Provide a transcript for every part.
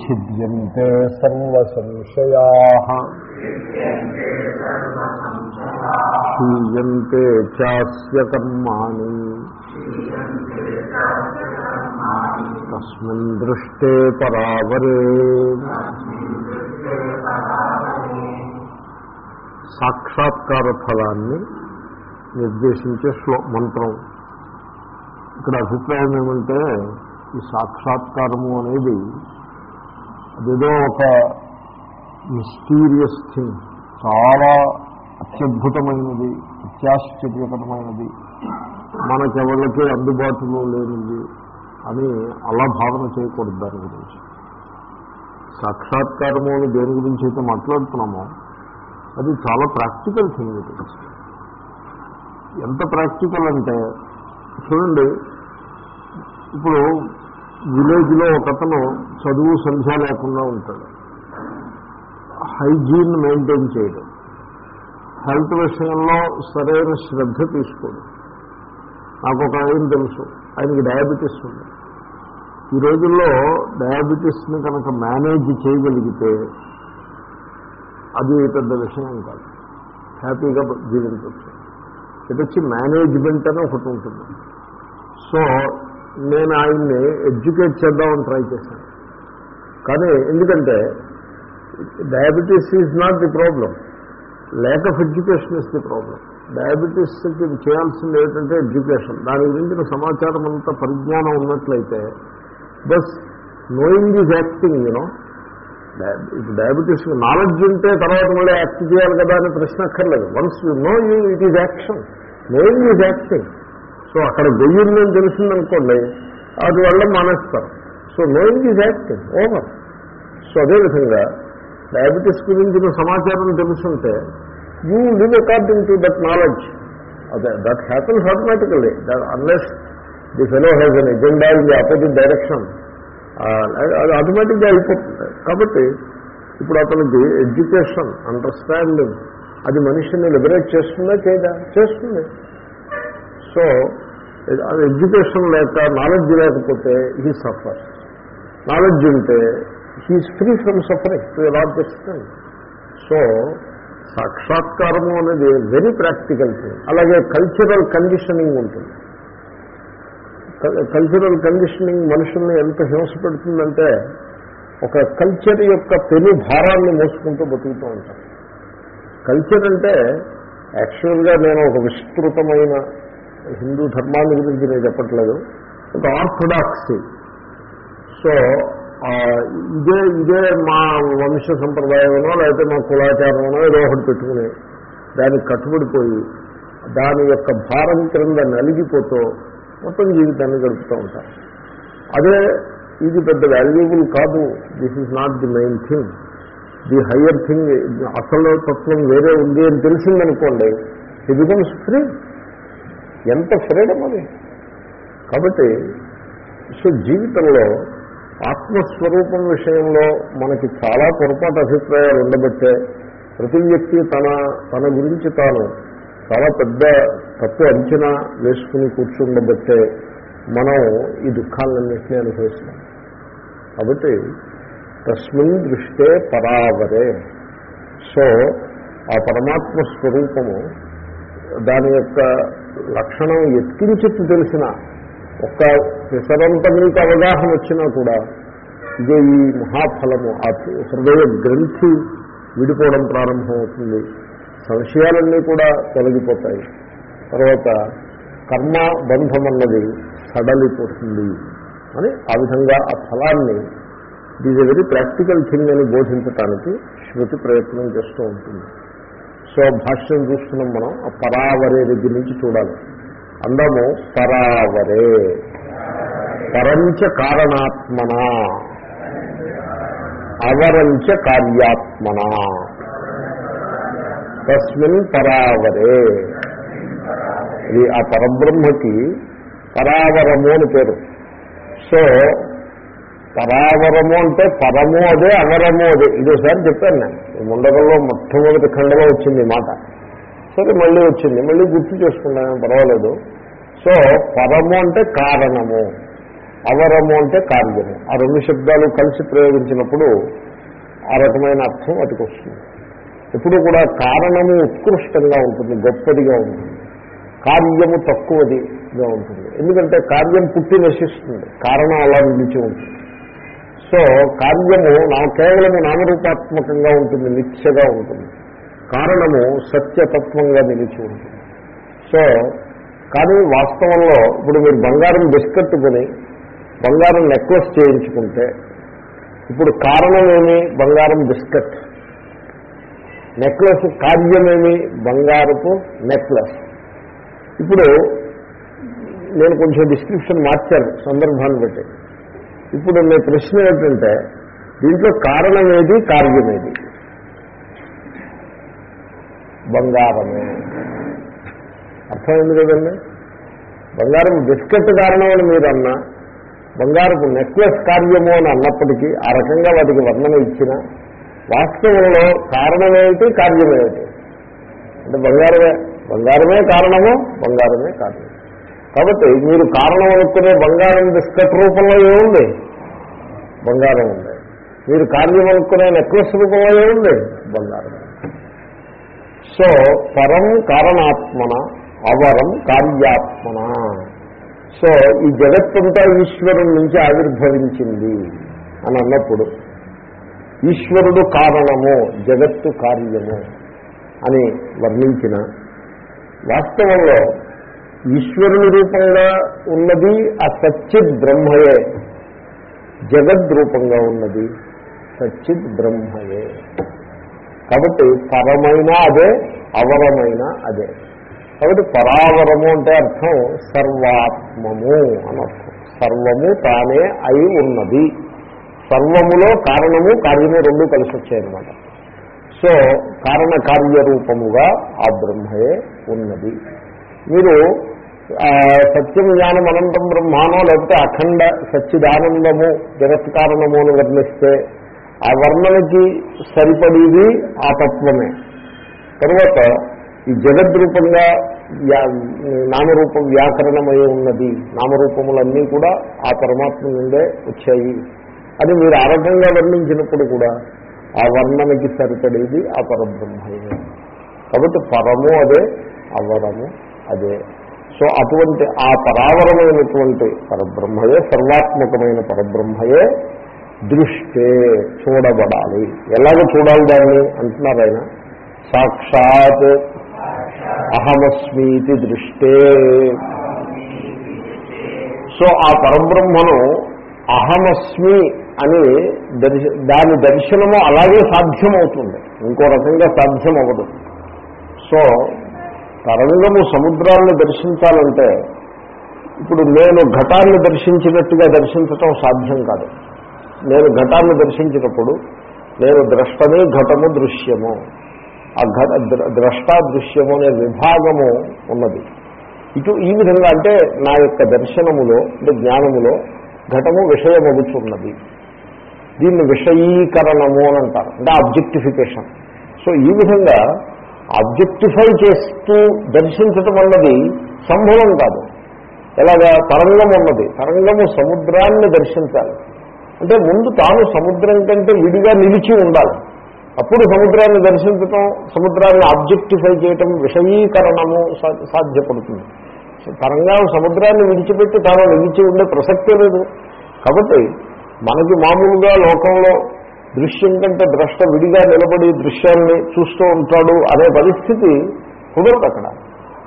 ఛిద్యంతే సర్వసంశయా. క్షీయంతే చాస్య కర్మాణి. తస్మిన్ దృష్టే పరావరే. సాక్షాత్కార ఫలాన్ని నిర్దేశించే శ్లో మంత్రం. ఇక్కడ అభిప్రాయం ఏమంటే ఈ సాక్షాత్కారము అనేది ఏదో ఒక మిస్టీరియస్ థింగ్ చాలా అత్యద్భుతమైనది అత్యాశ్చర్యకరమైనది. మనకెవరికి అందుబాటులో లేనిది అని అలా భావన చేయకూడదు దాని గురించి. సాక్షాత్కారము అని దేని గురించి అయితే మాట్లాడుతున్నామో అది చాలా ప్రాక్టికల్ థింగ్ ఎంత ప్రాక్టికల్ అంటే చూడండి ఇప్పుడు విలేజ్లో ఒకతను చదువు సంధ్య లేకుండా ఉంటాడు. హైజీన్ మెయింటైన్ చేయడం. హెల్త్ విషయంలో సరైన శ్రద్ధ తీసుకోడు నాకు ఒక ఆయన తెలుసు. ఆయనకి డయాబెటీస్ ఉంది. ఈ రోజుల్లో డయాబెటీస్ని కనుక మేనేజ్ చేయగలిగితే అది పెద్ద విషయం కాదు. హ్యాపీగా జీవించవచ్చు. ఇది వచ్చి మేనేజ్మెంట్ అని ఒకటి ఉంటుంది. సో నేను ఆయన్ని ఎడ్యుకేట్ చేద్దామని ట్రై చేశాను. కానీ ఎందుకంటే diabetes is not the problem. Lack of education is the problem డయాబెటీస్కి చేయాల్సింది ఏంటంటే ఎడ్యుకేషన్. దాని గురించిన సమాచారం అంతా పరిజ్ఞానం ఉన్నట్లయితే bus knowing is acting you know ఇప్పుడు డయాబెటీస్ నాలెడ్జ్ ఉంటే తర్వాత మళ్ళీ యాక్ట్ చేయాలి కదా అని ప్రశ్న అక్కర్లేదు. Once you know you it is action knowing is acting so అక్కడ వెయ్యిందని తెలిసిందనుకోండి అది వెళ్ళడం మానేస్తారు so knowing is active over so అదేవిధంగా డయాబెటీస్ గురించిన సమాచారం తెలుసుంటే you live according to that knowledge అదే that happens automatically that unless the fellow has an agenda in the opposite direction అది ఆటోమేటిక్గా అయిపోతుంది. కాబట్టి ఇప్పుడు అతనికి ఎడ్యుకేషన్ అండర్స్టాండింగ్ అది మనిషిని లిబరేట్ చేస్తుందా చేయదా? చేస్తుంది. సో ఎడ్యుకేషన్ లేక నాలెడ్జ్ లేకపోతే హీ సఫర్ నాలెడ్జ్ ఉంటే he is free from suffering to a lot extent so సాక్షాత్కారము అనేది వెరీ ప్రాక్టికల్ థింగ్ అలాగే కల్చరల్ కండిషనింగ్ ఉంటుంది. కల్చరల్ కండిషనింగ్ మనుషుల్ని ఎంత హింస పెడుతుందంటే ఒక కల్చర్ యొక్క పెను భారాన్ని మోసుకుంటూ బతుకుతూ ఉంటారు. కల్చర్ అంటే యాక్చువల్గా నేను ఒక విస్తృతమైన హిందూ ధర్మాన్ని గురించి నేను చెప్పట్లేదు. ఒక ఆర్థడాక్సీ. సో ఇదే ఇదే మా వంశ సంప్రదాయమనో లేకపోతే మా కులాచారమనో ఏదో ఒకటి పెట్టుకుని దానికి కట్టుబడిపోయి దాని యొక్క భారం క్రింద నలిగిపోతూ మొత్తం జీవితాన్ని గడుపుతూ ఉంటారు. అదే ఇది పెద్ద వాల్యుయబుల్ కాదు. This is not the main thing the higher thing అసలు తత్వం వేరే ఉంది అని తెలిసిందనుకోండి ఇది బికమ్స్ ఫ్రీ ఎంత ఫ్రీడమ్ అది? కాబట్టి సో జీవితంలో ఆత్మస్వరూపం విషయంలో మనకి చాలా పొరపాటు అభిప్రాయాలు ఉండబట్టే ప్రతి వ్యక్తి తన తన గురించి తాను చాలా పెద్ద తప్పు అంచనా వేసుకుని కూర్చుండబట్టే మనం ఈ దుఃఖాలన్నింటినీ అనుభవిస్తున్నాం. కాబట్టి తస్మిన్ దృష్టే పరావరే. సో ఆ పరమాత్మ స్వరూపము దాని యొక్క లక్షణం ఎత్కించెత్తు తెలిసిన ఒక్క పిసరంత మీకు అవగాహన వచ్చినా కూడా ఇదే ఈ మహాఫలము. ఆ హృదయ గ్రంథి విడిపోవడం ప్రారంభమవుతుంది. సంశయాలన్నీ కూడా తొలగిపోతాయి. తర్వాత కర్మ బంధం అన్నది సడలిపోతుంది అని ఆ విధంగా ఆ ఫలాన్ని ఇది వెరీ ప్రాక్టికల్ థింగ్ అని బోధించటానికి శృతి ప్రయత్నం చేస్తూ ఉంటుంది. సో భాష్యం చూస్తున్నాం మనం ఆ పరావరే దగ్గర నుంచి చూడాలి. అందము పరావరే. పరంచ కారణాత్మన. అవరంచ కార్యాత్మన. తస్మిన్ పరావరే. ఇది ఆ పరబ్రహ్మకి పరావరము అని పేరు. సో పరావరము అంటే పరము అదే అవరము అదే. ఇదోసారి చెప్పాను నేను. ముండకంలో మొట్టమొదటి ఖండలో వచ్చింది మాట. సరే మళ్ళీ వచ్చింది. మళ్ళీ గుర్తు చేసుకున్నాను పర్వాలేదు. సో పరము అంటే కారణము. అవరము అంటే కార్యము. ఆ రెండు శబ్దాలు కలిసి ప్రయోగించినప్పుడు ఆ రకమైన అర్థం వాటికి వస్తుంది. ఎప్పుడు కూడా కారణము ఉత్కృష్టంగా ఉంటుంది గొప్పదిగా ఉంటుంది. కార్యము తక్కువదిగా ఉంటుంది. ఎందుకంటే కార్యం పుట్టి నశిస్తుంది. కారణం అలా నిలిచి ఉంటుంది. సో కార్యము నా కేవలము నామరూపాత్మకంగా ఉంటుంది నిత్యగా ఉంటుంది. కారణము సత్యతత్వంగా నిలిచి ఉంటుంది. సో కానీ వాస్తవంలో ఇప్పుడు మీరు బంగారం బిస్కెట్ కొని బంగారం నెక్లెస్ చేయించుకుంటే ఇప్పుడు కారణమేమి? బంగారం బిస్కెట్ నెక్లెస్ కార్యమేమి? బంగారపు నెక్లెస్. ఇప్పుడు నేను కొంచెం డిస్క్రిప్షన్ మార్చాను సందర్భాన్ని బట్టి. ఇప్పుడు మీ ప్రశ్న ఏంటంటే దీంట్లో కారణమేది కార్యమేది బంగారమే. అర్థమైంది కదండి? బంగారం బిస్కెట్ కారణం అని మీరు అన్నా బంగారపు నెక్లెస్ కార్యము అని అన్నప్పటికీ ఆ రకంగా వాటికి వర్ణన ఇచ్చిన వాస్తవంలో కారణమేమిటి కార్యమేమిటి అంటే బంగారమే బంగారమే కారణము బంగారమే కారణం. కాబట్టి మీరు కారణం అనుకునే బంగారం బిస్కెట్ రూపంలో ఏముంది బంగారం ఉంది. మీరు కార్యం అనుకునే నెక్లెస్ రూపంలో ఏముంది బంగారం. సో పరం కారణాత్మన అవరం కార్యాత్మన. సో ఈ జగత్తంతా ఈశ్వరుడి నుంచి ఆవిర్భవించింది అని అన్నప్పుడు ఈశ్వరుడు కారణము జగత్తు కార్యము అని వర్ణించిన వాస్తవంలో ఈశ్వరుని రూపంగా ఉన్నది ఆ సచ్చిద్ బ్రహ్మయే జగద్రూపంగా ఉన్నది సచ్చిద్ బ్రహ్మయే కాబట్టి పరమైన అదే అవరమైన అదే. కాబట్టి పరావరము అంటే అర్థం సర్వాత్మము అనర్థం సర్వము తానే అయి ఉన్నది. సర్వములో కారణము కార్యము రెండు కలిసి వచ్చాయన్నమాట సో కారణ కార్యరూపముగా ఆ బ్రహ్మయే ఉన్నది. మీరు సత్యం జ్ఞానం అనంతం బ్రహ్మానో లేకపోతే అఖండ సచ్చిదానందము జగత్ కారణము అని వర్ణిస్తే ఆ వర్ణనకి సరిపడేది ఆ తత్వమే. తర్వాత ఈ జగద్రూపంగా నామరూపం వ్యాకరణమై ఉన్నది నామరూపములన్నీ కూడా ఆ పరమాత్మ నుండే వచ్చాయి. అని మీరు ఆ రకంగా వర్ణించినప్పుడు కూడా ఆ వర్ణనకి సరిపడేది ఆ పరబ్రహ్మయే. కాబట్టి పరము అదే అవరము. అదే. సో అటువంటి ఆ పరావరమైనటువంటి పరబ్రహ్మయే సర్వాత్మకమైన పరబ్రహ్మయే దృష్టే చూడబడాలి. ఎలాగ చూడాలి దాన్ని? అంటున్నారు ఆయన. సాక్షాత్ అహమస్మీతి దృష్టే. సో ఆ పరబ్రహ్మను అహమస్మి అని దర్శ దాని దర్శనము అలాగే సాధ్యమవుతుంది. ఇంకో రకంగా సాధ్యం అవ్వదు సో తరంగము సముద్రాలను దర్శించాలంటే ఇప్పుడు నేను ఘటాన్ని దర్శించినట్టుగా దర్శించటం సాధ్యం కాదు. నేను ఘటాన్ని దర్శించినప్పుడు నేను ద్రష్టని ఘటము దృశ్యము. ఆ ఘట ద్రష్ట దృశ్యము అనే విభాగము ఉన్నది. ఇటు ఈ విధంగా అంటే నా యొక్క దర్శనములో అంటే జ్ఞానములో ఘటము విషయమగుచున్నది. దీన్ని విషయీకరణము అని అంటారు. అంటే ఆబ్జెక్టిఫికేషన్ సో ఈ విధంగా ఆబ్జెక్టిఫై చేస్తూ దర్శించటం అన్నది సంభవం కాదు. ఎలాగా? తరంగం ఉన్నది. తరంగము సముద్రాన్ని దర్శించాలి. అంటే ముందు తాను సముద్రం కంటే విడిగా నిలిచి ఉండాలి. అప్పుడు సముద్రాన్ని దర్శించటం సముద్రాన్ని ఆబ్జెక్టిఫై చేయటం విషయీకరణము సాధ్యపడుతుంది. తరంగం సముద్రాన్ని విడిచిపెట్టి తాను నిలిచి ఉండే ప్రసక్తే లేదు. కాబట్టి మనకి మామూలుగా లోకంలో దృశ్యం కంటే ద్రష్ట విడిగా నిలబడి దృశ్యాన్ని చూస్తూ ఉంటాడు అనే పరిస్థితి కుదరదు అక్కడ.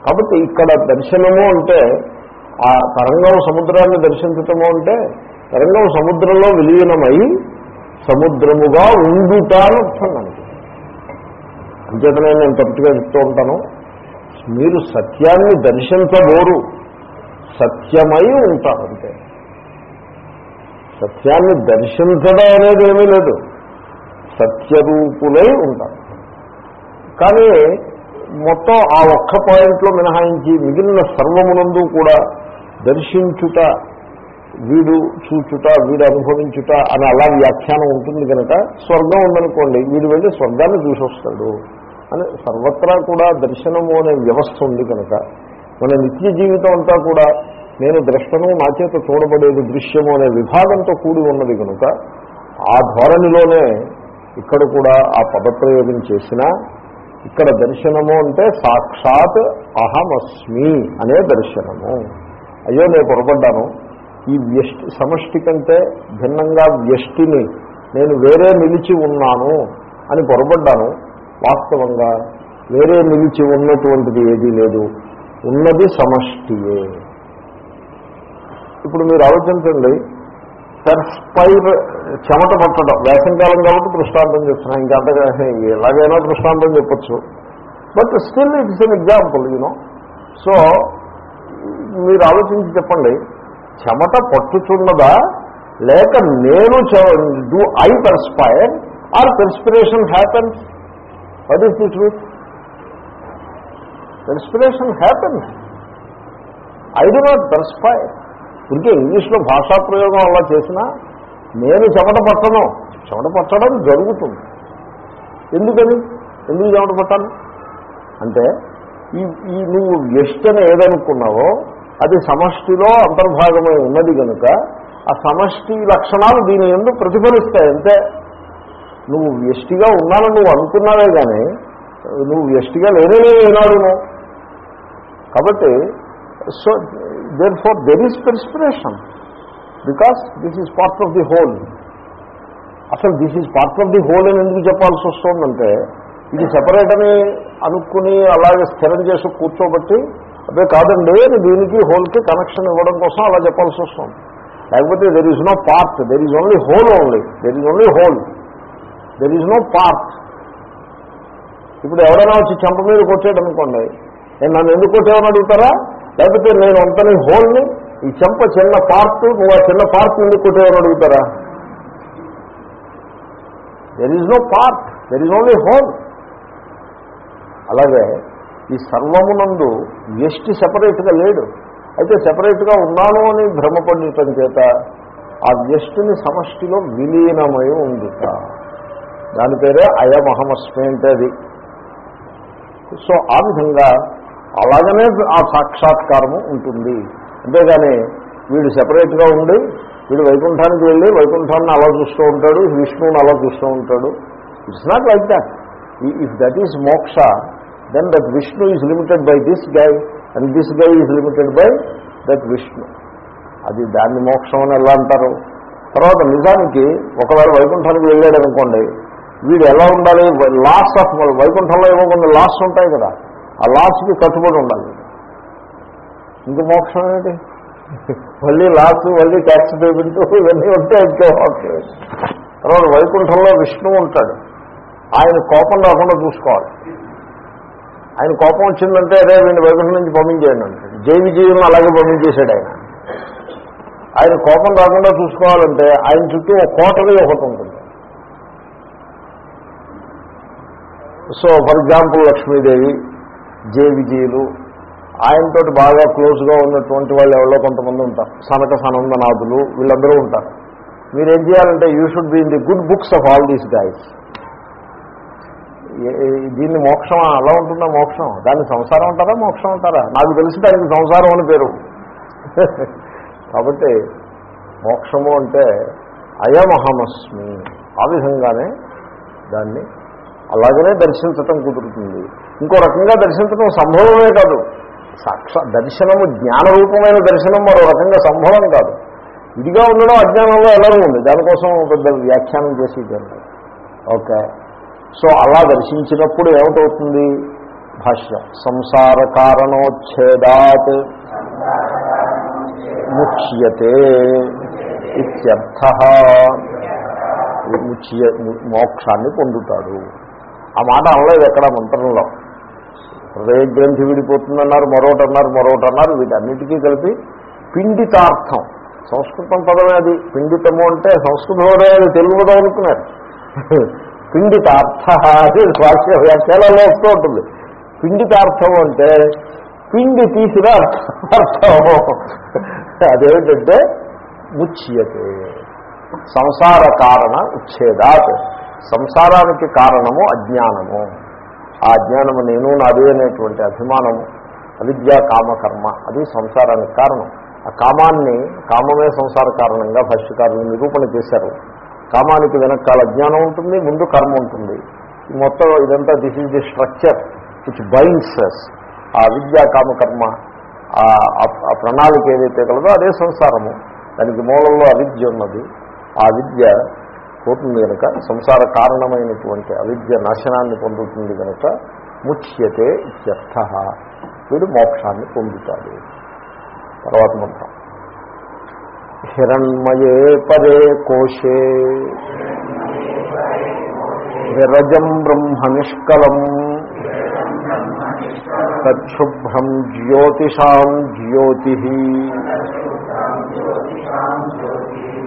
కాబట్టి ఇక్కడ దర్శనము అంటే ఆ తరంగం సముద్రాన్ని దర్శించటము అంటే తరంగం సముద్రంలో విలీనమై సముద్రముగా ఉండుట అని అర్థం దానికి అంచేతనే నేను తరచుగా చెప్తూ ఉంటాను మీరు సత్యాన్ని దర్శించబోరు. సత్యమై ఉంటారు అంతే. సత్యాన్ని దర్శించడం అనేది ఏమీ లేదు. సత్యరూపులై ఉంటారు. కానీ మొత్తం ఆ ఒక్క పాయింట్లో మినహాయించి మిగిలిన సర్వమునందు కూడా దర్శించుట వీడు చూచుట వీడు అనుభవించుట అని అలా వ్యాఖ్యానం ఉంటుంది కనుక స్వర్గం ఉందనుకోండి వీడు వెళ్ళి స్వర్గాన్ని చూసొస్తాడు అని సర్వత్రా కూడా దర్శనము అనే వ్యవస్థ ఉంది కనుక మన నిత్య జీవితం అంతా కూడా నేను ద్రష్టను నా చేత చూడబడేది దృశ్యము అనే విభాగంతో కూడి ఉన్నది కనుక ఆ ధోరణిలోనే ఇక్కడ కూడా ఆ పదప్రయోగం చేసినా ఇక్కడ దర్శనము అంటే సాక్షాత్ అహమస్మి అనే దర్శనము. అయ్యో నేను పొరపడ్డాను. ఈ వ్యష్టి సమష్టి కంటే భిన్నంగా వ్యష్టిని నేను వేరే నిలిచి ఉన్నాను అని పొరపడ్డాను. వాస్తవంగా వేరే నిలిచి ఉన్నటువంటిది ఏదీ లేదు. ఉన్నది సమష్టియే. ఇప్పుడు మీరు ఆలోచించండి పెర్స్పైర్ చెమట పట్టడం. వేసంకాలం కాబట్టి దృష్టాంతం చెప్తున్నాను ఇంకా అంతగా ఎలాగైనా దృష్టాంతం చెప్పచ్చు. But still it's an example you know so మీరు ఆలోచించి చెప్పండి. చెమట పట్టుచున్నదా? లేక నేను do I perspire or perspiration happens what is the truth perspiration happen I do not perspire ఇంకే ఇంగ్లీష్లో భాషా ప్రయోగం అలా చేసినా నేను చెమట పట్టను. చెమట పట్టడం జరుగుతుంది. ఎందుకని? ఎందుకు చెమట పట్టాను అంటే ఈ ఈ నువ్వు వ్యష్టని ఏదనుకున్నావో అది సమష్టిలో అంతర్భాగమై ఉన్నది కనుక ఆ సమష్టి లక్షణాలు దీని ఎందుకు ప్రతిఫలిస్తాయి అంతే. నువ్వు వ్యష్టిగా ఉన్నానని నువ్వు అనుకున్నావే కానీ నువ్వు వ్యష్టిగా లేనే ఏనాడు కాబట్టి so therefore there is perspiration because this is part of the whole అసలు this is part of the whole అని ఎందుకు చెప్పాల్సి వస్తుందంటే ఇది సెపరేట్ అని అనుకుని అలాగే స్థిరం చేసి కూర్చోబట్టి అదే కాదండి దీనికి హోల్కి కనెక్షన్ ఇవ్వడం కోసం అలా చెప్పాల్సి వస్తుంది. లేకపోతే there is no part there is only whole only there is only whole there is no part ఇప్పుడు ఎవరైనా వచ్చి చెంప మీద కొట్టేయడం అనుకోండి నేను నన్ను ఎందుకు కొట్టేవని అడుగుతారా? లేకపోతే నేను అంతని హోల్ని ఈ చెంప చిన్న పార్ట్ నువ్వు ఆ చిన్న పార్ట్ ఎందుకు కొట్టావని అడుగుతారా? There is no part there is only whole అలాగే ఈ సర్వమునందు వ్యష్టి సెపరేట్గా లేడు. అయితే సెపరేట్గా ఉన్నాను అని భ్రమపడటం చేత ఆ వ్యష్టిని సమష్టిలో విలీనమై ఉందిట దాని పేరే అయమహమస్మి అంటే అది. సో ఆ విధంగా అలాగనే ఆ సాక్షాత్కారము ఉంటుంది. అంతేగాని వీడు సెపరేట్గా ఉండి వీడు వైకుంఠానికి వెళ్ళి వైకుంఠాన్ని అలా చూస్తూ ఉంటాడు విష్ణువుని అలా చూస్తూ ఉంటాడు. It's not like that if that is moksha then that Vishnu is limited by this guy and this guy is limited by that Vishnu. అది దాన్ని మోక్షం అని ఎలా అంటారు? తర్వాత నిజానికి ఒకవేళ వైకుంఠానికి వెళ్ళాడు అనుకోండి వీడు ఎలా ఉండాలి? లాస్ ఆఫ్ వైకుంఠంలో ఏమో కొన్ని లాస్ ఉంటాయి కదా. ఆ లాస్కి కట్టుబడి ఉండాలి. ఇంక మోక్షం ఏంటి? మళ్ళీ లాస్ మళ్ళీ ట్యాక్స్ పేమెంట్ ఇవన్నీ ఉంటే ఇంకే మోక్షం. తర్వాత వైకుంఠంలో విష్ణువు ఉంటాడు. ఆయన కోపం రాకుండా చూసుకోవాలి. ఆయన కోపం వచ్చిందంటే అదే వీడిని వైకుంఠం నుంచి పంపించేయండి అంటాడు. జై విజయం అలాగే పంపించేశాడు ఆయన. ఆయన కోపం రాకుండా చూసుకోవాలంటే ఆయన చుట్టూ ఒక కోటలే ఒకటి ఉంటుంది. సో ఫర్ ఎగ్జాంపుల్ లక్ష్మీదేవి జే విజయులు. ఆయనతో బాగా క్లోజ్గా ఉన్నటువంటి వాళ్ళు ఎవరో కొంతమంది ఉంటారు. సనక సనందనాథులు వీళ్ళందరూ ఉంటారు. మీరేం చేయాలంటే you should be in the good books of all these guys దీన్ని మోక్షం అలా ఉంటుందా మోక్షం? దాన్ని సంసారం అంటారా మోక్షం అంటారా? నాకు తెలిసి దానికి సంసారం అని పేరు. కాబట్టి మోక్షము అంటే అయమహమస్మి. ఆ విధంగానే దాన్ని అలాగనే దర్శించటం కుదురుతుంది. ఇంకో రకంగా దర్శించడం సంభవమే కాదు. సాక్ష దర్శనము జ్ఞానరూపమైన దర్శనం మరో రకంగా సంభవం కాదు. ఇదిగా ఉండడం అజ్ఞానంలో ఎలాగో ఉంది. దానికోసం పెద్ద వ్యాఖ్యానం చేసి ఓకే. సో అలా దర్శించినప్పుడు ఏమిటవుతుంది? భాష్య. సంసార కారణోచ్ఛేదాత్ ముచ్యతే ఇత్యర్థ. ముచ్య మోక్షాన్ని పొందుతాడు. ఆ మాట అనలేదు ఎక్కడ మంత్రంలో. హృదయ గ్రంథి విడిపోతుందన్నారు మరొకటి అన్నారు మరొకటి అన్నారు వీటన్నిటికీ కలిపి పిండితార్థం. సంస్కృతం పదమే అది. పిండితము అంటే సంస్కృత పదమే అది తెలుగు పదం అనుకున్నారు. పిండితార్థ అది స్వాస్థ్య వ్యాఖ్యాలలో వస్తూ ఉంటుంది. పిండితార్థం అంటే పిండి తీసిన అర్థం అదేమిటంటే ముచ్యతే. సంసార కారణ ఉచ్ఛేదాత్. సంసారానికి కారణము అజ్ఞానము. ఆ అజ్ఞానము నేను నాదే అనేటువంటి అభిమానము అవిద్యా కామకర్మ అది సంసారానికి కారణం. ఆ కామాన్ని కామమే సంసార కారణంగా భాష్యకారులు నిరూపణ చేశారు. కామానికి వెనకాల జ్ఞానం ఉంటుంది ముందు కర్మ ఉంటుంది. ఈ మొత్తం ఇదంతా this is the structure which binds ఆ విద్యా కామకర్మ ఆ ప్రణాళిక ఏదైతే కలదో అదే సంసారము. దానికి మూలంలో అవిద్య ఉన్నది. ఆ విద్య పోతుంది కనుక సంసార కారణమైనటువంటి అవిద్య నాశనాన్ని పొందుతుంది కనుక ముచ్యతే ఇత్యర్థ. వీడు మోక్షాన్ని పొందుతాడు. తర్వాత మంత్రం హిరణ్మయే పదే కోశే. విరజం బ్రహ్మ నిష్కలం తచ్చుభ్రం జ్యోతిషాం జ్యోతి.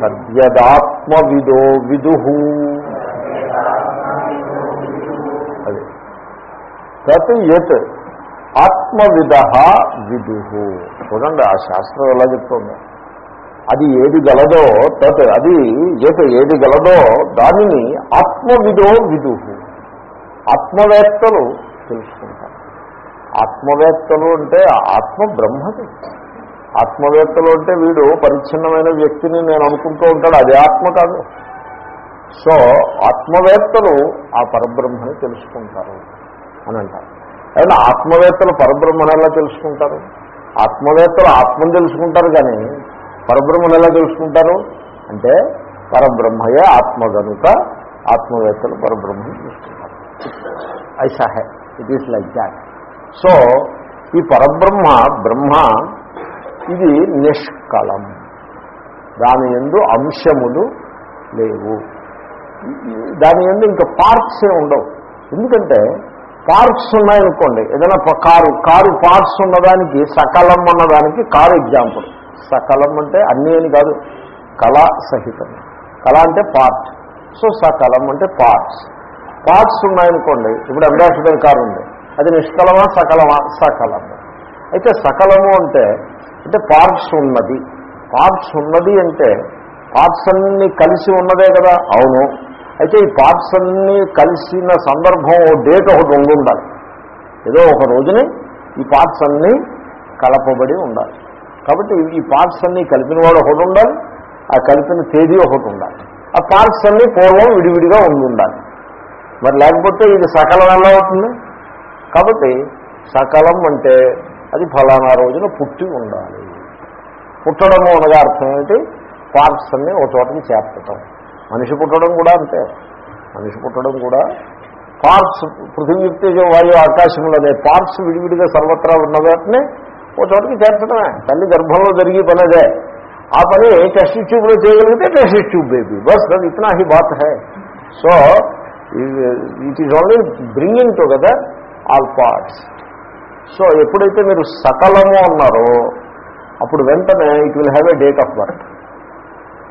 సద్యదాత్మవిదో విదు. అది. తత్ యత్ ఆత్మవిద విదు. చూడండి ఆ శాస్త్రం ఎలా చెప్తుంది? అది ఏది గలదో తత్ అది యత్ ఏది గలదో దానిని ఆత్మవిదో విదు. ఆత్మవేత్తలు తెలుసుకుంటారు. ఆత్మవేత్తలు అంటే ఆత్మ బ్రహ్మది ఆత్మవేత్తలు అంటే వీడు పరిచ్ఛిన్నమైన వ్యక్తిని నేను అనుకుంటూ ఉంటాడు. అదే ఆత్మ కాదు. సో ఆత్మవేత్తలు ఆ పరబ్రహ్మని తెలుసుకుంటారు అని అంటారు. అయినా ఆత్మవేత్తలు పరబ్రహ్మను ఎలా తెలుసుకుంటారు? ఆత్మవేత్తలు ఆత్మను తెలుసుకుంటారు కానీ పరబ్రహ్మను ఎలా తెలుసుకుంటారు? అంటే పరబ్రహ్మయే ఆత్మ కనుక ఆత్మవేత్తలు పరబ్రహ్మను తెలుసుకుంటారు. I say it is like that. So ఈ పరబ్రహ్మ బ్రహ్మ ఇది నిష్కలం. దాని ఎందు అంశములు లేవు. దాని ఎందు ఇంకా పార్ట్సే ఉండవు. ఎందుకంటే పార్ట్స్ ఉన్నాయనుకోండి ఏదైనా కారు కారు పార్ట్స్ ఉన్నదానికి సకలం అన్నదానికి కారు ఎగ్జాంపుల్ సకలం అంటే అన్నీ అని కాదు కళ సహితం. కళ అంటే పార్ట్ సో సకలం అంటే పార్ట్స్ పార్ట్స్ ఉన్నాయనుకోండి ఇప్పుడు అంబాసిడర్ కారు ఉంది అది నిష్కలమా సకలమా? సకలము. అయితే సకలము అంటే అంటే పార్ట్స్ ఉన్నది. పార్ట్స్ ఉన్నది అంటే పార్ట్స్ అన్నీ కలిసి ఉన్నదే కదా? అవును. అయితే ఈ పార్ట్స్ అన్నీ కలిసిన సందర్భం ఓ డేట్ ఒకటి ఉండి ఉండాలి ఏదో ఒక రోజుని ఈ పార్ట్స్ అన్నీ కలపబడి ఉండాలి. కాబట్టి ఈ పార్ట్స్ అన్నీ కలిపిన వాడు ఒకటి ఉండాలి ఆ కలిపిన తేదీ ఒకటి ఉండాలి. ఆ పార్ట్స్ అన్నీ పూర్వం విడివిడిగా ఉండి ఉండాలి మరి లేకపోతే ఇది సకలం ఎలా అవుతుంది? కాబట్టి సకలం అంటే అది ఫలానా రోజున పుట్టి ఉండాలి. పుట్టడము అనగా అర్థం ఏంటి? పార్ట్స్ అన్ని ఒక చోటకి చేర్చటం మనిషి పుట్టడం కూడా అంతే. మనిషి పుట్టడం కూడా పార్ట్స్ పృథివీ వాయు ఆకాశంలో అనే పార్ట్స్ విడివిడిగా సర్వత్రా ఉన్న వాటిని ఒక చోటకి చేర్చడమే తల్లి గర్భంలో జరిగే పని అదే. ఆ పని టెస్ట్ ట్యూబ్లో చేయగలిగితే టెస్ట్ ట్యూబ్ బేబీ. బస్ అది ఇతనా హీ బాత్ high. So it is only bringing కదా ఆల్ పార్ట్స్. సో ఎప్పుడైతే మీరు సకలము అన్నారో అప్పుడు వెంటనే it will have a date of birth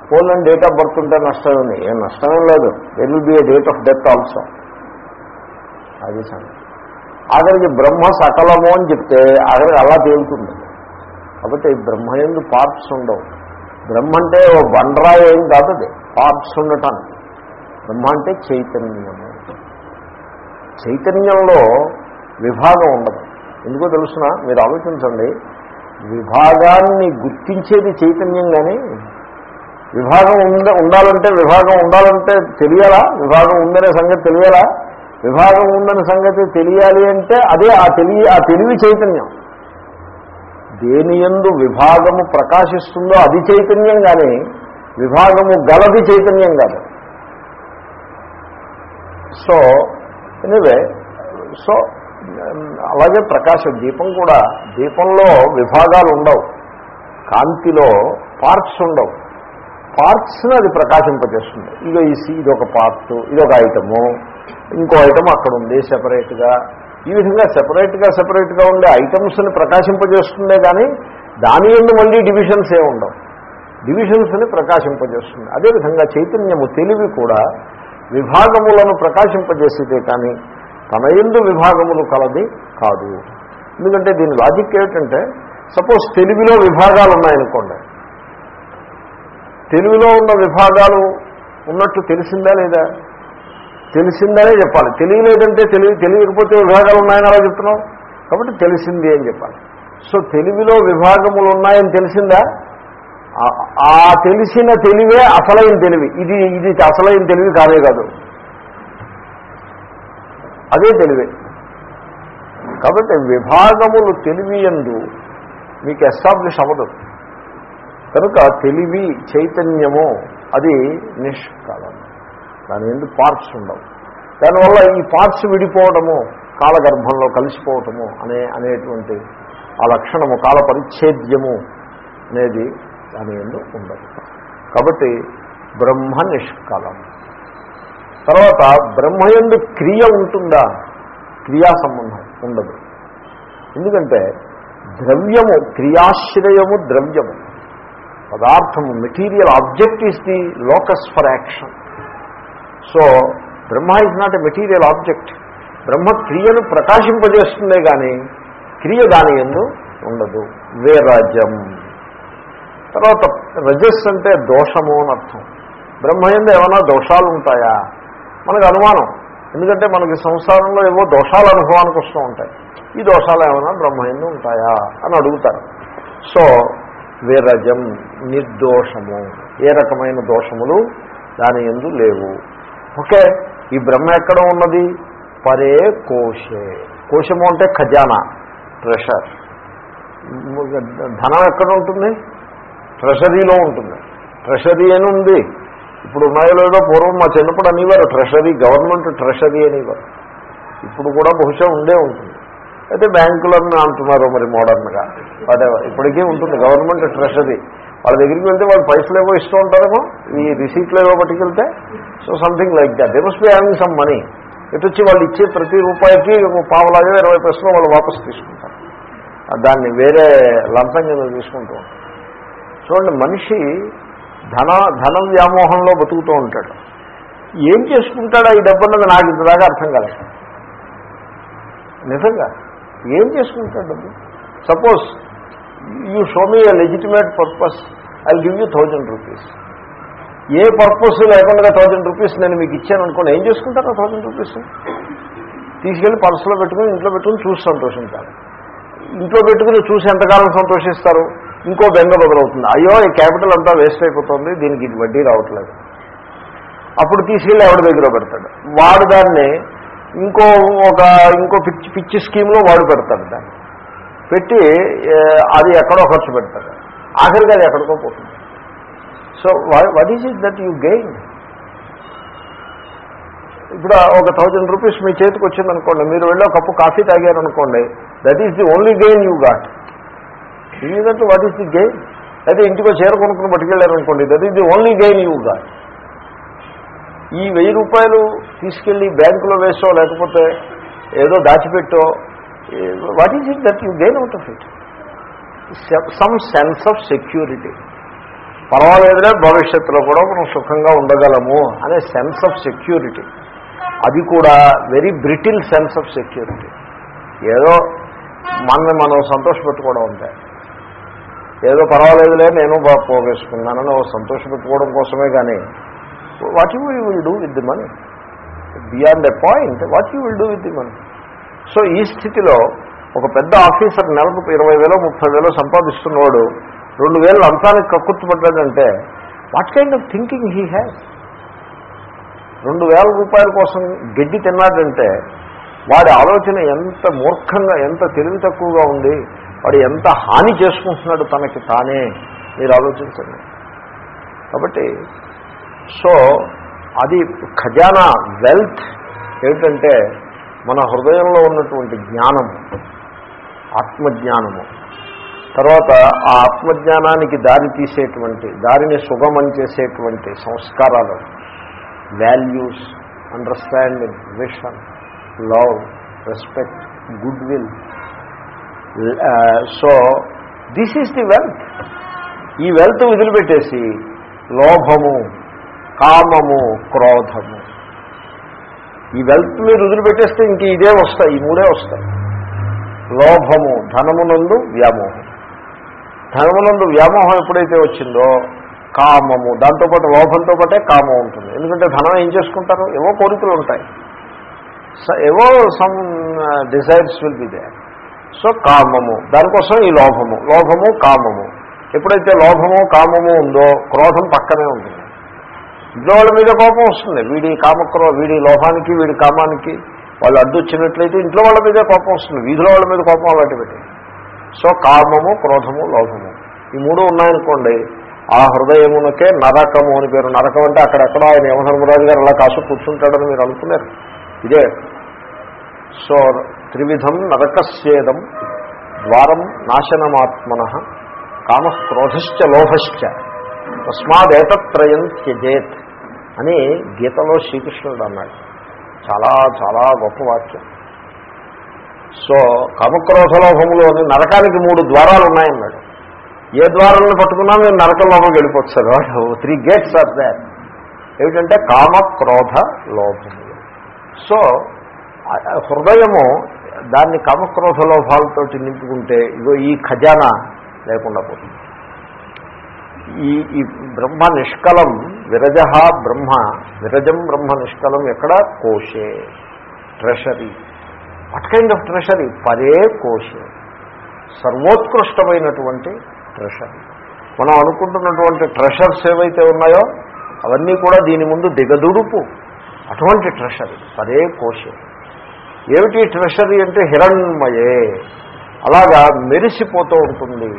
పోలని date of birth ఉంటే నష్టం ఉంది. ఏం నష్టమేం లేదు. There will be a date of death also అది సంగతి. ఆఖరికి బ్రహ్మ సకలము అని చెప్తే ఆఖరికి అలా తేలుతుంది. కాబట్టి బ్రహ్మ ఎందు పార్ట్స్ ఉండవు. బ్రహ్మ అంటే ఓ బండ్రా ఏం కాదు అది. పార్ట్స్ ఉండటానికి బ్రహ్మ అంటే చైతన్యము. చైతన్యంలో విభాగం ఉండదు. ఎందుకో తెలుసిన మీరు ఆలోచించండి. విభాగాన్ని గుర్తించేది చైతన్యం కానీ విభాగం ఉంద ఉండాలంటే విభాగం ఉండాలంటే తెలియాలా? విభాగం ఉందనే సంగతి తెలియాలా? విభాగం ఉందనే సంగతి తెలియాలి అంటే అదే ఆ తెలియ ఆ తెలివి చైతన్యం. దేని ఎందు విభాగము ప్రకాశిస్తుందో అది చైతన్యం కానీ విభాగము గలది చైతన్యం కాదు సో ఎనివే సో అలాగే ప్రకాశం దీపం కూడా దీపంలో విభాగాలు ఉండవు. కాంతిలో పార్ట్స్ ఉండవు. పార్ట్స్ని అది ప్రకాశింపజేస్తుంది. ఇదో ఈ ఇది ఒక పార్ట్ ఇది ఒక ఐటము ఇంకో ఐటమ్ అక్కడ ఉంది సెపరేట్గా. ఈ విధంగా సెపరేట్గా సెపరేట్గా ఉండే ఐటమ్స్ని ప్రకాశింపజేస్తుందే కానీ దాని ఎందు మళ్ళీ డివిజన్స్ ఏ ఉండవు. డివిజన్స్ని ప్రకాశింపజేస్తుంది. అదేవిధంగా చైతన్యము తెలివి కూడా విభాగములను ప్రకాశింపజేసేదే కానీ తన ఎందు విభాగములు కలది కాదు. ఎందుకంటే దీని లాజిక్ ఏమిటంటే సపోజ్ తెలుగులో విభాగాలు ఉన్నాయనుకోండి తెలుగులో ఉన్న విభాగాలు ఉన్నట్టు తెలిసిందా లేదా? తెలిసిందనే చెప్పాలి. తెలియలేదంటే తెలియ తెలియకపోతే విభాగాలు ఉన్నాయని అలా చెప్తున్నాం కాబట్టి తెలిసింది అని చెప్పాలి. సో తెలివిలో విభాగములు ఉన్నాయని తెలిసిందా? ఆ తెలిసిన తెలివే అసలైన తెలివి. ఇది ఇది అసలైన తెలివి కాదే కాదు. అదే తెలివే. కాబట్టి విభాగములు తెలివి ఎందు మీకు ఎస్టాబ్లిష్ అవ్వదు. కనుక తెలివి చైతన్యము అది నిష్కలం. దాని ఎందుకు పార్ట్స్ ఉండవు. దానివల్ల ఈ పార్ట్స్ విడిపోవడము కాలగర్భంలో కలిసిపోవటము అనే అనేటువంటి ఆ లక్షణము కాల పరిచ్ఛేద్యము అనేది దాని ఎందు ఉండదు. కాబట్టి బ్రహ్మ నిష్కలం. తర్వాత బ్రహ్మయందు క్రియ ఉంటుందా? క్రియా సంబంధం ఉండదు. ఎందుకంటే ద్రవ్యము క్రియాశ్రయము ద్రవ్యము. పదార్థము material object is the locus for action so Brahma is not a material object Brahma క్రియను ప్రకాశింపజేస్తుందే కానీ క్రియ దాని ఎందు ఉండదు. వేరాజ్యం. తర్వాత రజస్ అంటే దోషము అని అర్థం. బ్రహ్మయందు ఏమైనా దోషాలు ఉంటాయా మనకు అనుమానం. ఎందుకంటే మనకి సంసారంలో ఏవో దోషాలు అనుభవానికి వస్తూ ఉంటాయి. ఈ దోషాలు ఏమైనా బ్రహ్మయందు ఉంటాయా అని అడుగుతారు. సో విరజం నిర్దోషము. ఏ రకమైన దోషములు దాని ఎందు లేవు. ఓకే ఈ బ్రహ్మ ఎక్కడ ఉన్నది? పరే కోశే. కోశము అంటే ఖజానా ట్రెషర్ ధనం ఎక్కడ ఉంటుంది? ట్రెషరీలో ఉంటుంది. ట్రెషరీ అని ఉంది. ఇప్పుడు ఉన్నాయో లేదో పూర్వం మా చిన్నప్పుడు అనేవారు ట్రెషరీ గవర్నమెంట్ ట్రెషరీ అనేవారు. ఇప్పుడు కూడా బహుశా ఉండే ఉంటుంది. అయితే బ్యాంకులన్నీ అంటున్నారు మరి మోడర్న్గా. అదే ఇప్పటికీ ఉంటుంది గవర్నమెంట్ ట్రెషరీ వాళ్ళ దగ్గరికి వెళ్తే వాళ్ళు పైసలు ఏవో ఇస్తూ ఉంటారేమో ఈ రిసీట్లు ఏవో పట్టుకెళ్తే so something like that they must be having some money ఇటు వచ్చి వాళ్ళు ఇచ్చే ప్రతి రూపాయికి పావులాగా ఇరవై పైసలు వాళ్ళు వాపసు తీసుకుంటారు. దాన్ని వేరే లంచం కింద తీసుకుంటూ ఉంటారు. చూడండి మనిషి ధన ధన వ్యామోహంలో బతుకుతూ ఉంటాడు. ఏం చేసుకుంటాడా ఈ డబ్బున్నది నాకు ఇంతదాకా అర్థం కాలేదు. నిజంగా ఏం చేసుకుంటాడు డబ్బు? Suppose you show me a legitimate purpose I give you thousand rupees a purpose లేకుండా థౌజండ్ రూపీస్ నేను మీకు ఇచ్చాను అనుకోండి ఏం చేసుకుంటారు ఆ థౌజండ్ రూపీస్ తీసుకెళ్ళి పర్సులో పెట్టుకుని ఇంట్లో పెట్టుకుని చూసి సంతోషించాలి. ఇంట్లో పెట్టుకుని చూసి ఎంతకాలం సంతోషిస్తారు? ఇంకో బెంగ మొదలవుతుంది అయ్యో ఈ క్యాపిటల్ అంతా వేస్ట్ అయిపోతుంది దీనికి ఇది వడ్డీ రావట్లేదు. అప్పుడు తీసుకెళ్ళి ఎవరి దగ్గర పెడతాడు? వాడు దాన్ని ఇంకో ఒక ఇంకో పిచ్చి పిచ్చి స్కీమ్లో వాడు పెడతాడు దాన్ని. పెట్టి అది ఎక్కడో ఖర్చు పెడతాడు. ఆఖరికి అది ఎక్కడికో పోతుంది. So what is it that you gain ఇప్పుడు ఒక థౌజండ్ రూపీస్ మీ చేతికి వచ్చిందనుకోండి మీరు వెళ్ళి ఒక cup coffee తాగారనుకోండి that is the only gain you got that what is the gain అయితే ఇంటికో చీర కొనుక్కుని పట్టుకెళ్ళారనుకోండి that is the only gain you got ఈ వెయ్యి రూపాయలు తీసుకెళ్ళి బ్యాంకులో వేసో లేకపోతే ఏదో దాచిపెట్టో what is it that you gain out of it some sense of security పర్వాలేదులే భవిష్యత్తులో కూడా మనం సుఖంగా ఉండగలము అనే సెన్స్ ఆఫ్ సెక్యూరిటీ అది కూడా very brittle sense of security ఏదో మనని మనం సంతోషపెట్టుకోవడం ఉంటాయి ఏదో పర్వాలేదులే నేను బాగా పోగేసుకున్నానని సంతోషపెట్టుకోవడం కోసమే కానీ what you will do with the money beyond a point what you will do with the money so ఈ స్థితిలో ఒక పెద్ద ఆఫీసర్ నెలకు ఇరవై వేలో ముప్పై వేలో సంపాదిస్తున్నవాడు రెండు వేలు లంచానికి కక్కుర్తుపడ్డాడంటే what kind of thinking he has రెండు వేల రూపాయల కోసం గడ్డి తిన్నాడంటే వాడి ఆలోచన ఎంత మూర్ఖంగా ఎంత తెలివి తక్కువగా ఉంది? వాడు ఎంత హాని చేసుకుంటున్నాడు తనకి తానే మీరు ఆలోచించండి. కాబట్టి సో అది ఖజానా వెల్త్ ఏమిటంటే మన హృదయంలో ఉన్నటువంటి జ్ఞానము ఆత్మజ్ఞానము. తర్వాత ఆ ఆత్మజ్ఞానానికి దారి తీసేటువంటి దారిని సుగమం చేసేటువంటి సంస్కారాలు. Values understanding vision love respect good will so this is the wealth ఈ వెల్త్ వదిలిపెట్టేసి లోభము కామము క్రోధము. ఈ వెల్త్ మీరు వదిలిపెట్టేస్తే ఇంక ఇదే వస్తాయి ఈ మూడే వస్తాయి. లోభము ధనమునందు వ్యామోహం. ధనమునందు వ్యామోహం ఎప్పుడైతే వచ్చిందో కామము దాంతోపాటు లోభంతో పాటే కామం ఉంటుంది. ఎందుకంటే ధనం ఏం చేసుకుంటారు? ఏవో కోరికలు ఉంటాయి. ఏవో some desires will be there so కామము. దానికోసం ఈ లోభము. లోభము కామము. ఎప్పుడైతే లోభము కామము ఉందో క్రోధం పక్కనే ఉంటుంది. ఇంట్లో వాళ్ళ మీద కోపం వస్తుంది. వీడి కామక్రో వీడి లోభానికి వీడి కామానికి వాళ్ళు అడ్డు వచ్చినట్లయితే ఇంట్లో వాళ్ళ మీదే కోపం వస్తుంది. వీధిలో వాళ్ళ మీద కోపం అలాంటి పెట్టి. సో కామము క్రోధము లోభము. ఈ మూడు ఉన్నాయనుకోండి. ఆ హృదయమునకే నరకము అని పేరు. నరకం అంటే అక్కడెక్కడ ఆయన యమధర్మరాజు గారు అలా కాసు కూర్చుంటాడని మీరు అనుకున్నారు. ఇదే. సో త్రివిధం నరకస్యేదం ద్వారం నాశనమాత్మన కామక్రోధశ్చ లోభశ్చ తస్మాదేతత్రయం త్యజేత్ అని గీతలో శ్రీకృష్ణుడు అన్నాడు. చాలా చాలా గొప్ప వాక్యం. సో కామక్రోధలోభములోని నరకానికి మూడు ద్వారాలు ఉన్నాయన్నాడు ఏ ద్వారాలను పట్టుకున్నా మీరు నరకంలోకి వెళ్ళిపోతారు వాడు త్రీ గేట్స్ ఆర్ దాట్ ఏమిటంటే కామ క్రోధ లోభములు. సో హృదయము దాన్ని కామక్రోధ లోభాలతోటి నింపుకుంటే ఇదో ఈ ఖజానా లేకుండా పోతుంది. ఈ ఈ బ్రహ్మ నిష్కలం విరజ బ్రహ్మ విరజం బ్రహ్మ నిష్కలం ఎక్కడ? కోశే treasury. What kind of treasury? పరే కోశే. సర్వోత్కృష్టమైనటువంటి ట్రెషరీ. మనం అనుకుంటున్నటువంటి ట్రెషర్స్ ఏవైతే ఉన్నాయో అవన్నీ కూడా దీని ముందు దిగదుడుపు. అటువంటి ట్రెషరీ. పదే కోశే. ఏమిటి ట్రెషరీ అంటే హిరణ్మయే? అలాగా మెరిసిపోతూ ఉంటుంది.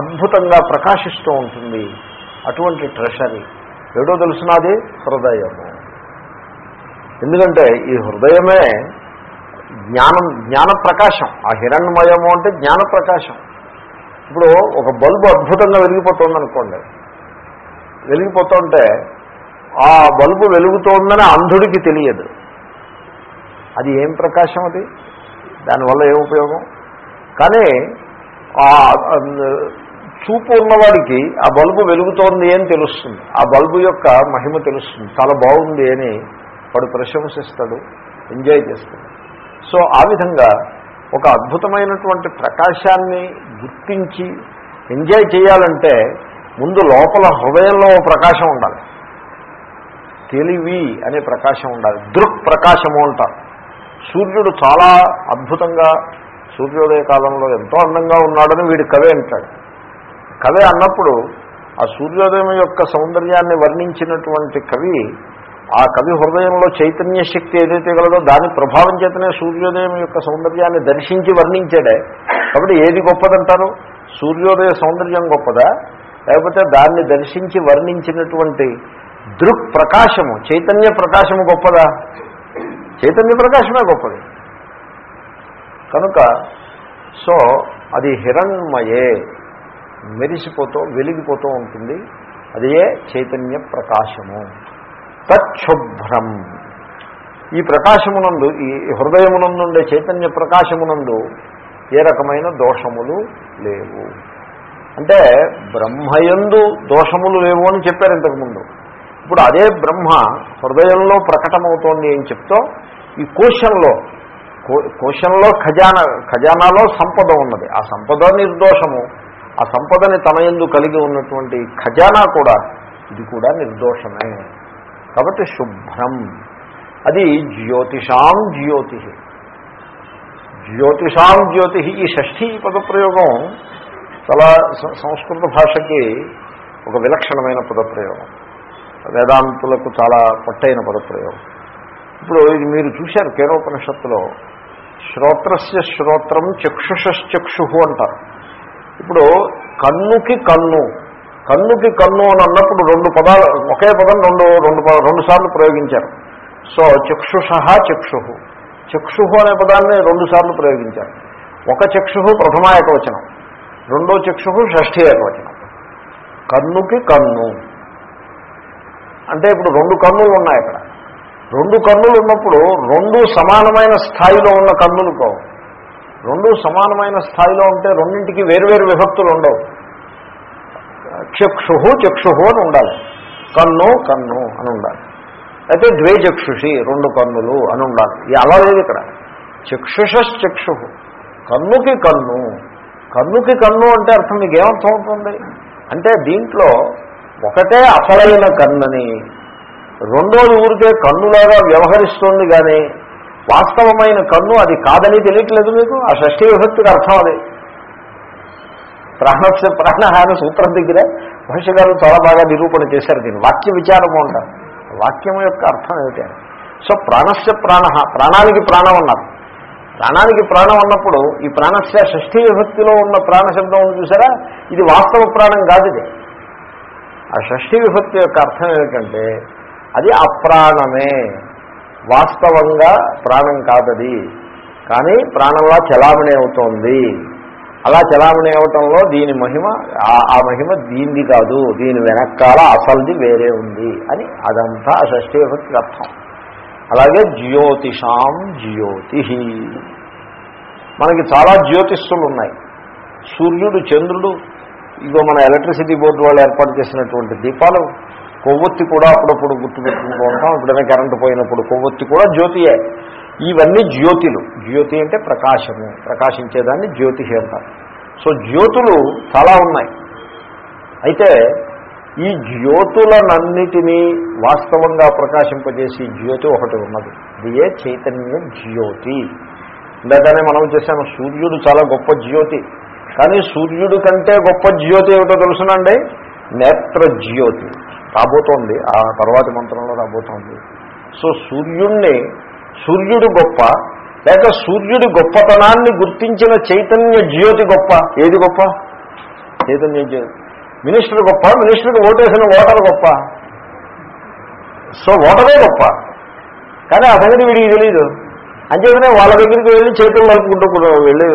అద్భుతంగా ప్రకాశిస్తూ ఉంటుంది అటువంటి ట్రెషరీ ఏడో తెలిసినది? హృదయము. ఎందుకంటే ఈ హృదయమే జ్ఞానం జ్ఞాన ప్రకాశం ఆ హిరణ్మయము అంటే జ్ఞాన ప్రకాశం ఇప్పుడు ఒక బల్బు అద్భుతంగా వెలిగిపోతుంది అనుకోండి వెలిగిపోతుంటే ఆ బల్బు వెలుగుతోందని అంధుడికి తెలియదు. అది ఏం ప్రకాశం అది? దానివల్ల ఏం ఉపయోగం? కానీ ఆ చూపు ఉన్నవాడికి ఆ బల్బు వెలుగుతోంది అని తెలుస్తుంది. ఆ బల్బు యొక్క మహిమ తెలుస్తుంది. చాలా బాగుంది అని వాడు ప్రశంసిస్తాడు ఎంజాయ్ చేస్తాడు. సో ఆ విధంగా ఒక అద్భుతమైనటువంటి ప్రకాశాన్ని గుర్తించి ఎంజాయ్ చేయాలంటే ముందు లోపల హృదయంలో ప్రకాశం ఉండాలి. తెలివి అనే ప్రకాశం ఉండాలి. దృక్ ప్రకాశము అంటారు. సూర్యుడు చాలా అద్భుతంగా సూర్యోదయ కాలంలో ఎంతో అందంగా ఉన్నాడని వీడి కవే అంటాడు. కవే అన్నప్పుడు ఆ సూర్యోదయం యొక్క సౌందర్యాన్ని వర్ణించినటువంటి కవి ఆ కవి హృదయంలో చైతన్య శక్తి ఏదైతే గలదో దాని ప్రభావం చేతనే సూర్యోదయం యొక్క సౌందర్యాన్ని దర్శించి వర్ణించాడే. కాబట్టి ఏది గొప్పదంటారు? సూర్యోదయ సౌందర్యం గొప్పదా? లేకపోతే దాన్ని దర్శించి వర్ణించినటువంటి దృక్ ప్రకాశము చైతన్య ప్రకాశము గొప్పదా? చైతన్య ప్రకాశమే గొప్పది. కనుక సో అది హిరణ్మయే మెరిసిపోతూ వెలిగిపోతూ ఉంటుంది. అదే చైతన్య ప్రకాశము. తచ్చుభ్రం. ఈ ప్రకాశమునందు ఈ హృదయమునందుండే చైతన్య ప్రకాశమునందు ఏ రకమైన దోషములు లేవు. అంటే బ్రహ్మయందు దోషములు లేవు అని చెప్పారు ఇంతకుముందు. ఇప్పుడు అదే బ్రహ్మ హృదయంలో ప్రకటమవుతోంది అని చెప్తో ఈ కోశంలో కో- కోశంలో ఖజానా ఖజానాలో సంపద ఉన్నది. ఆ సంపద నిర్దోషము ఆ సంపదని తన ఎందు కలిగి ఉన్నటువంటి ఖజానా కూడా ఇది కూడా నిర్దోషమే. కాబట్టి శుభ్రం. అది జ్యోతిషాం జ్యోతి జ్యోతిషాం జ్యోతి ఈ షష్ఠీ పదప్రయోగం చాలా సంస్కృత భాషకి ఒక విలక్షణమైన పదప్రయోగం. వేదాంతులకు చాలా పట్టైన పదప్రయోగం. ఇప్పుడు ఇది మీరు చూశారు కేనోపనిషత్తులో. శ్రోత్రస్య శ్రోత్రం చక్షుషశ్చక్షు అంటారు. ఇప్పుడు కన్నుకి కన్ను కన్నుకి కన్ను అని అన్నప్పుడు రెండు పదాలు ఒకే పదం రెండు రెండు పద- రెండు సార్లు ప్రయోగించారు. సో చక్షుష చక్షు చక్షు అనే పదాన్ని రెండు సార్లు ప్రయోగించారు. ఒక చక్షు ప్రథమ ఏకవచనం రెండో చక్షు షష్ఠీ ఏకవచనం. కన్నుకి కన్ను. అంటే ఇప్పుడు రెండు కన్నులు ఉన్నాయి అక్కడ. రెండు కన్నులు ఉన్నప్పుడు రెండు సమానమైన స్థాయిలో ఉన్న కన్నులు కావు. రెండు సమానమైన స్థాయిలో ఉంటే రెండింటికి వేరువేరు విభక్తులు ఉండవు. చక్షు చక్షు అని ఉండాలి. కన్ను కన్ను అని ఉండాలి. అయితే ద్వేచక్షుషి రెండు కన్నులు అని ఉండాలి. ఇది అలా లేదు ఇక్కడ. చక్షుషశ్చక్షు కన్నుకి కన్ను. కన్నుకి కన్ను అంటే అర్థం మీకు ఏమర్థం అవుతుంది? అంటే దీంట్లో ఒకటే అసలైన కన్నుని రెండోది ఊరికే కన్నులాగా వ్యవహరిస్తోంది కానీ వాస్తవమైన కన్ను అది కాదని తెలియట్లేదు మీకు? ఆ షష్ఠీ విభక్తికి అర్థం అది. ప్రాణస్య ప్రాణ సూత్రం దగ్గర మహర్షి గారు చాలా బాగా నిరూపణ చేశారు దీన్ని. వాక్య విచారము అంటారు వాక్యం యొక్క అర్థం ఏమిటి సో ప్రాణస్య ప్రాణ ప్రాణానికి ప్రాణం అన్నారు. ప్రాణానికి ప్రాణం అన్నప్పుడు ఈ ప్రాణస్య షష్ఠీ విభక్తిలో ఉన్న ప్రాణశబ్దం ఉంది చూసారా? ఇది వాస్తవ ప్రాణం కాదు ఇది. ఆ షష్ఠీ విభక్తి యొక్క అర్థం ఏమిటంటే అది అప్రాణమే. వాస్తవంగా ప్రాణం కాదది. కానీ ప్రాణంలా చలామణి అవుతోంది. అలా చలామణి అవటంలో దీని మహిమ ఆ- మహిమ దీనిది కాదు. దీని వెనకాల అసలుది వేరే ఉంది అని అదంతా ఆ షష్ఠీ విభక్తికి అర్థం. అలాగే జ్యోతిషాం జ్యోతి మనకి చాలా జ్యోతిష్లు ఉన్నాయి సూర్యుడు చంద్రుడు ఇగో మన ఎలక్ట్రిసిటీ బోర్డు వాళ్ళు ఏర్పాటు చేసినటువంటి దీపాలు కొవ్వొత్తి కూడా అప్పుడప్పుడు గుర్తుపెట్టుకుంటూ ఉంటాం. ఎప్పుడైనా కరెంటు పోయినప్పుడు కొవ్వొత్తి కూడా జ్యోతియే. ఇవన్నీ జ్యోతిలు. జ్యోతి అంటే ప్రకాశము. ప్రకాశించేదాన్ని జ్యోతి అంటారు. సో జ్యోతులు చాలా ఉన్నాయి. అయితే ఈ జ్యోతులనన్నిటినీ వాస్తవంగా ప్రకాశింపజేసి జ్యోతి ఒకటి ఉన్నది. ఇదియే చైతన్య జ్యోతి? ఇందాకనే మనం చేశాము సూర్యుడు చాలా గొప్ప జ్యోతి. కానీ సూర్యుడు కంటే గొప్ప జ్యోతి ఏమిటో తెలుసునండి? నేత్ర జ్యోతి రాబోతోంది. ఆ తర్వాతి మంత్రంలో రాబోతోంది. సో సూర్యుణ్ణి సూర్యుడు గొప్ప లేక సూర్యుడి గొప్పతనాన్ని గుర్తించిన చైతన్య జ్యోతి గొప్ప. ఏది గొప్ప? చైతన్య జ్యోతి. మినిస్టర్ గొప్ప మినిస్టర్కి ఓటేసిన ఓటర్ గొప్ప. సో ఓటరే గొప్ప. కానీ ఆ సంగతి వీడికి తెలియదు అంచేతనే వాళ్ళ దగ్గరికి వెళ్ళి చేతులు నలుపుకుంటూ కూడా వెళ్ళి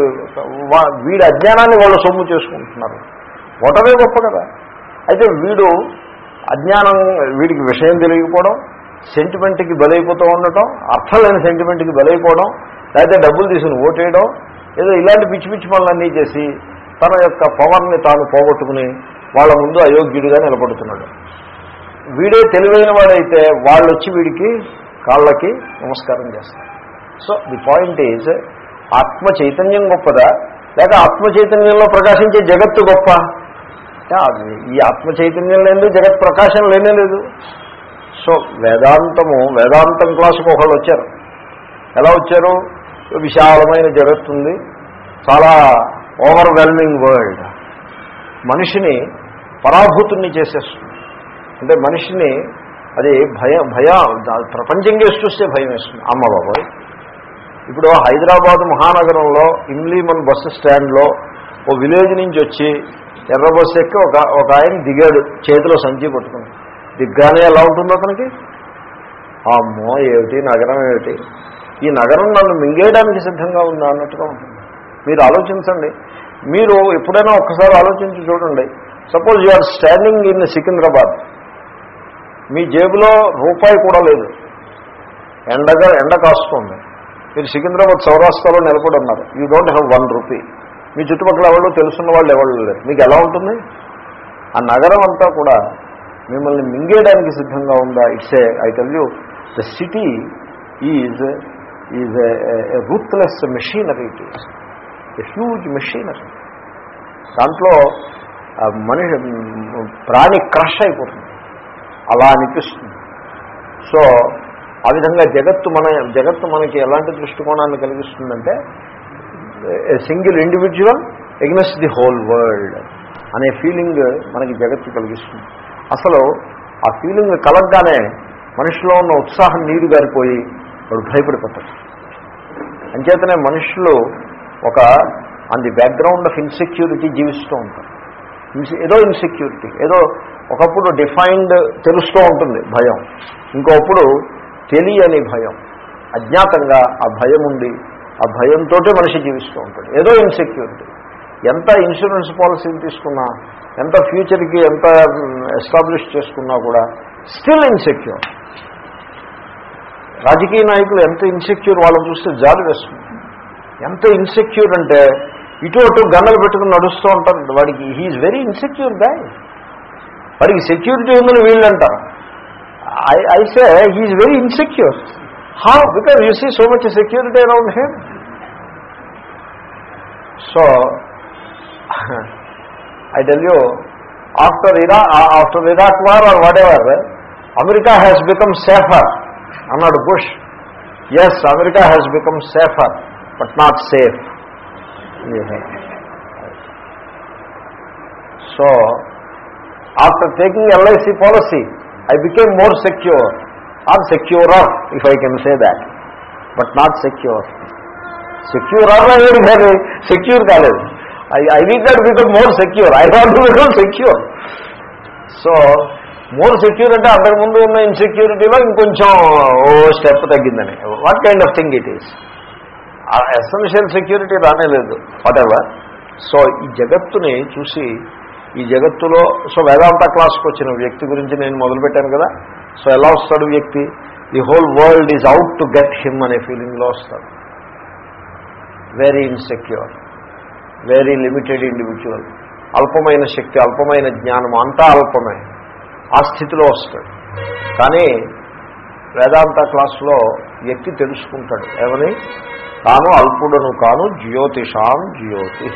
వా- వీడి అజ్ఞానాన్ని వాళ్ళు సొమ్ము చేసుకుంటున్నారు. ఓటరే గొప్ప కదా. అయితే వీడు అజ్ఞానం వీడికి విషయం తెలియకపోవడం సెంటిమెంట్కి బలైపోతూ ఉండటం అర్థం లేని సెంటిమెంట్కి బలైపోవడం లేకపోతే డబ్బులు తీసుకుని ఓటేయడం ఏదో ఇలాంటి పిచ్చి పిచ్చి పనులన్నీ చేసి తన యొక్క పవర్ని తాను పోగొట్టుకుని వాళ్ళ ముందు అయోగ్యుడిగా నిలబడుతున్నాడు. వీడే తెలివైన వాడైతే వాళ్ళు వచ్చి వీడికి కాళ్ళకి నమస్కారం చేస్తారు. సో ది పాయింట్ ఈజ్ ఆత్మ చైతన్యం గొప్పదా? లేక ఆత్మ చైతన్యంలో ప్రకాశించే జగత్తు గొప్ప? ఈ ఆత్మ చైతన్యం లేదు జగత్ ప్రకాశం లేనే లేదు. సో వేదాంతము వేదాంతం క్లాసుకు ఒకళ్ళు వచ్చారు. ఎలా వచ్చారు? విశాలమైన జగత్తు ఉంది. చాలా ఓవర్వెల్మింగ్ వరల్డ్ మనిషిని పరాభూతుణ్ణి చేసేస్తుంది. అంటే మనిషిని అది భయం భయ ప్రపంచం కేసి చూస్తే భయం వేస్తుంది. అమ్మ బాబాయ్! ఇప్పుడు హైదరాబాద్ మహానగరంలో ఇమ్లీమన్ బస్సు స్టాండ్లో ఓ విలేజ్ నుంచి వచ్చి ఎర్ర బస్సు ఎక్కి ఒక ఒక ఆయన దిగాడు చేతిలో సంచి పట్టుకుని. దిగ్గానే ఎలా ఉంటుందో అతనికి? అమ్మో ఏమిటి? నగరం ఏమిటి? ఈ నగరం నన్ను మింగేయడానికి సిద్ధంగా ఉందా అన్నట్టుగా ఉంటుంది. మీరు ఆలోచించండి. మీరు ఎప్పుడైనా ఒక్కసారి ఆలోచించి చూడండి. Suppose you're standing in Secunderabad. మీ జేబులో రూపాయి కూడా లేదు. ఎండగా ఎండ కాస్తుంది. మీరు సికింద్రాబాద్ సౌరాష్ట్రలో నిలబడి ఉన్నారు. You don't have one rupee మీ చుట్టుపక్కల ఎవరు తెలుసున్న వాళ్ళు ఎవరు లేరు. మీకు ఎలా ఉంటుంది? ఆ నగరం అంతా కూడా మిమ్మల్ని మింగేయడానికి సిద్ధంగా ఉందా? It's a I tell you the city is is ruthless machinery it is a huge machinery దాంట్లో మనిషి ప్రాణి క్రష్ అయిపోతుంది. అలా అనిపిస్తుంది. సో ఆ విధంగా జగత్తు మన జగత్తు మనకి ఎలాంటి దృష్టికోణాన్ని కలిగిస్తుందంటే single individual against the whole world అనే ఫీలింగ్ మనకి జగత్తు కలిగిస్తుంది. అసలు ఆ ఫీలింగ్ కలగగానే మనిషిలో ఉన్న ఉత్సాహం నీరు గారిపోయి వాడు భయపడిపోతాడు. అంచేతనే మనుషులు ఒక on the background of insecurity జీవిస్తూ ఉంటారు. ఏదో ఇన్సెక్యూరిటీ ఏదో ఒకప్పుడు డిఫైన్డ్ తెలుస్తూ ఉంటుంది భయం. ఇంకొప్పుడు తెలియని భయం. అజ్ఞాతంగా ఆ భయం ఉండి ఆ భయంతో మనిషి జీవిస్తూ ఉంటాడు. ఏదో ఇన్సెక్యూరిటీ ఎంత ఇన్సూరెన్స్ పాలసీలు తీసుకున్నా ఎంత ఫ్యూచర్కి ఎంత ఎస్టాబ్లిష్ చేసుకున్నా కూడా స్టిల్ ఇన్సెక్యూర్ రాజకీయ నాయకులు ఎంత ఇన్సెక్యూర్ వాళ్ళని చూస్తే జాలి వేస్తుంది. ఎంత ఇన్సెక్యూర్ అంటే ఇటు అటు గన్నలు పెట్టుకుని నడుస్తూ ఉంటారు. వాడికి he is very insecure guy వాడికి సెక్యూరిటీ ఉందని వీళ్ళు అంటారు. I I say he is very insecure how because you see so much security around him So, I tell you, after Iraq, uh, after Iraq war or whatever, America has become safer. I'm Anad Bush. Yes, America has become safer, but not safe. So, after taking LIC policy, I became more secure, or securer, if I can say that, but not secure. Secure secure కానీ secure కాలేదు. I I need not become more secure I want become secure so more secure అంటే అంతకుముందు ఉన్న ఇన్సెక్యూరిటీలో ఇంకొంచెం ఓ step తగ్గిందని. What kind of thing it is essential security రానేలేదు whatever so ఈ జగత్తుని చూసి ఈ జగత్తులో సో వేదాంత క్లాస్కి వచ్చిన వ్యక్తి గురించి నేను మొదలుపెట్టాను కదా. సో ఎలా వస్తాడు వ్యక్తి? The whole world is out to get him అనే ఫీలింగ్లో వస్తాడు. Very insecure very limited individual అల్పమైన శక్తి అల్పమైన జ్ఞానం అంతా అల్పమే. ఆ స్థితిలో వస్తాడు. కానీ వేదాంత క్లాసులో వ్యక్తి తెలుసుకుంటాడు. ఏమని? తాను అల్పుడను కాను జ్యోతిషాం జ్యోతి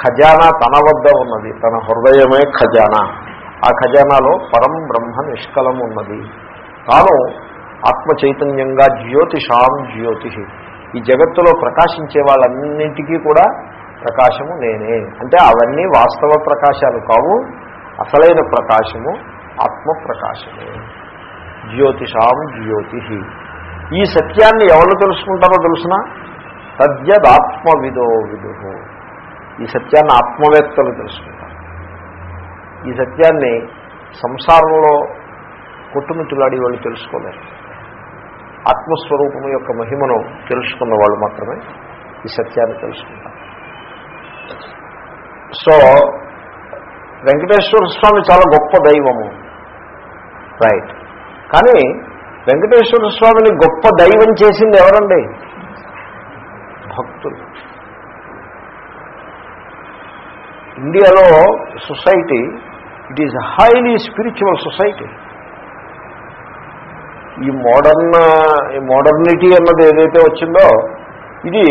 ఖజానా తన వద్ద ఉన్నది. తన హృదయమే ఖజానా. ఆ ఖజానాలో పరం బ్రహ్మ నిష్కలం ఉన్నది. తాను ఆత్మ చైతన్యంగా జ్యోతిషాం జ్యోతి ఈ జగత్తులో ప్రకాశించే వాళ్ళన్నింటికీ కూడా ప్రకాశము నేనే. అంటే అవన్నీ వాస్తవ ప్రకాశాలు కావు అసలైన ప్రకాశము ఆత్మ ప్రకాశమే జ్యోతిషాం జ్యోతి ఈ సత్యాన్ని ఎవరు తెలుసుకుంటారో తెలుసిన? తద్యదాత్మవిదో విదు. ఈ సత్యాన్ని ఆత్మవేత్తలు తెలుసుకుంటారు. ఈ సత్యాన్ని సంసారంలో కొట్టుమిట్టులాడి వాళ్ళు తెలుసుకోలేరు. ఆత్మస్వరూపము యొక్క మహిమను తెలుసుకున్న వాళ్ళు మాత్రమే ఈ సత్యాన్ని తెలుసుకుంటారు. సో వెంకటేశ్వర స్వామి చాలా గొప్ప దైవము. రైట్ కానీ వెంకటేశ్వర స్వామిని గొప్ప దైవం చేసింది ఎవరండి? భక్తులు. ఇండియాలో society it is highly spiritual society ఈ మోడర్న్ ఈ మోడర్నిటీ అన్నది ఏదైతే వచ్చిందో ఇది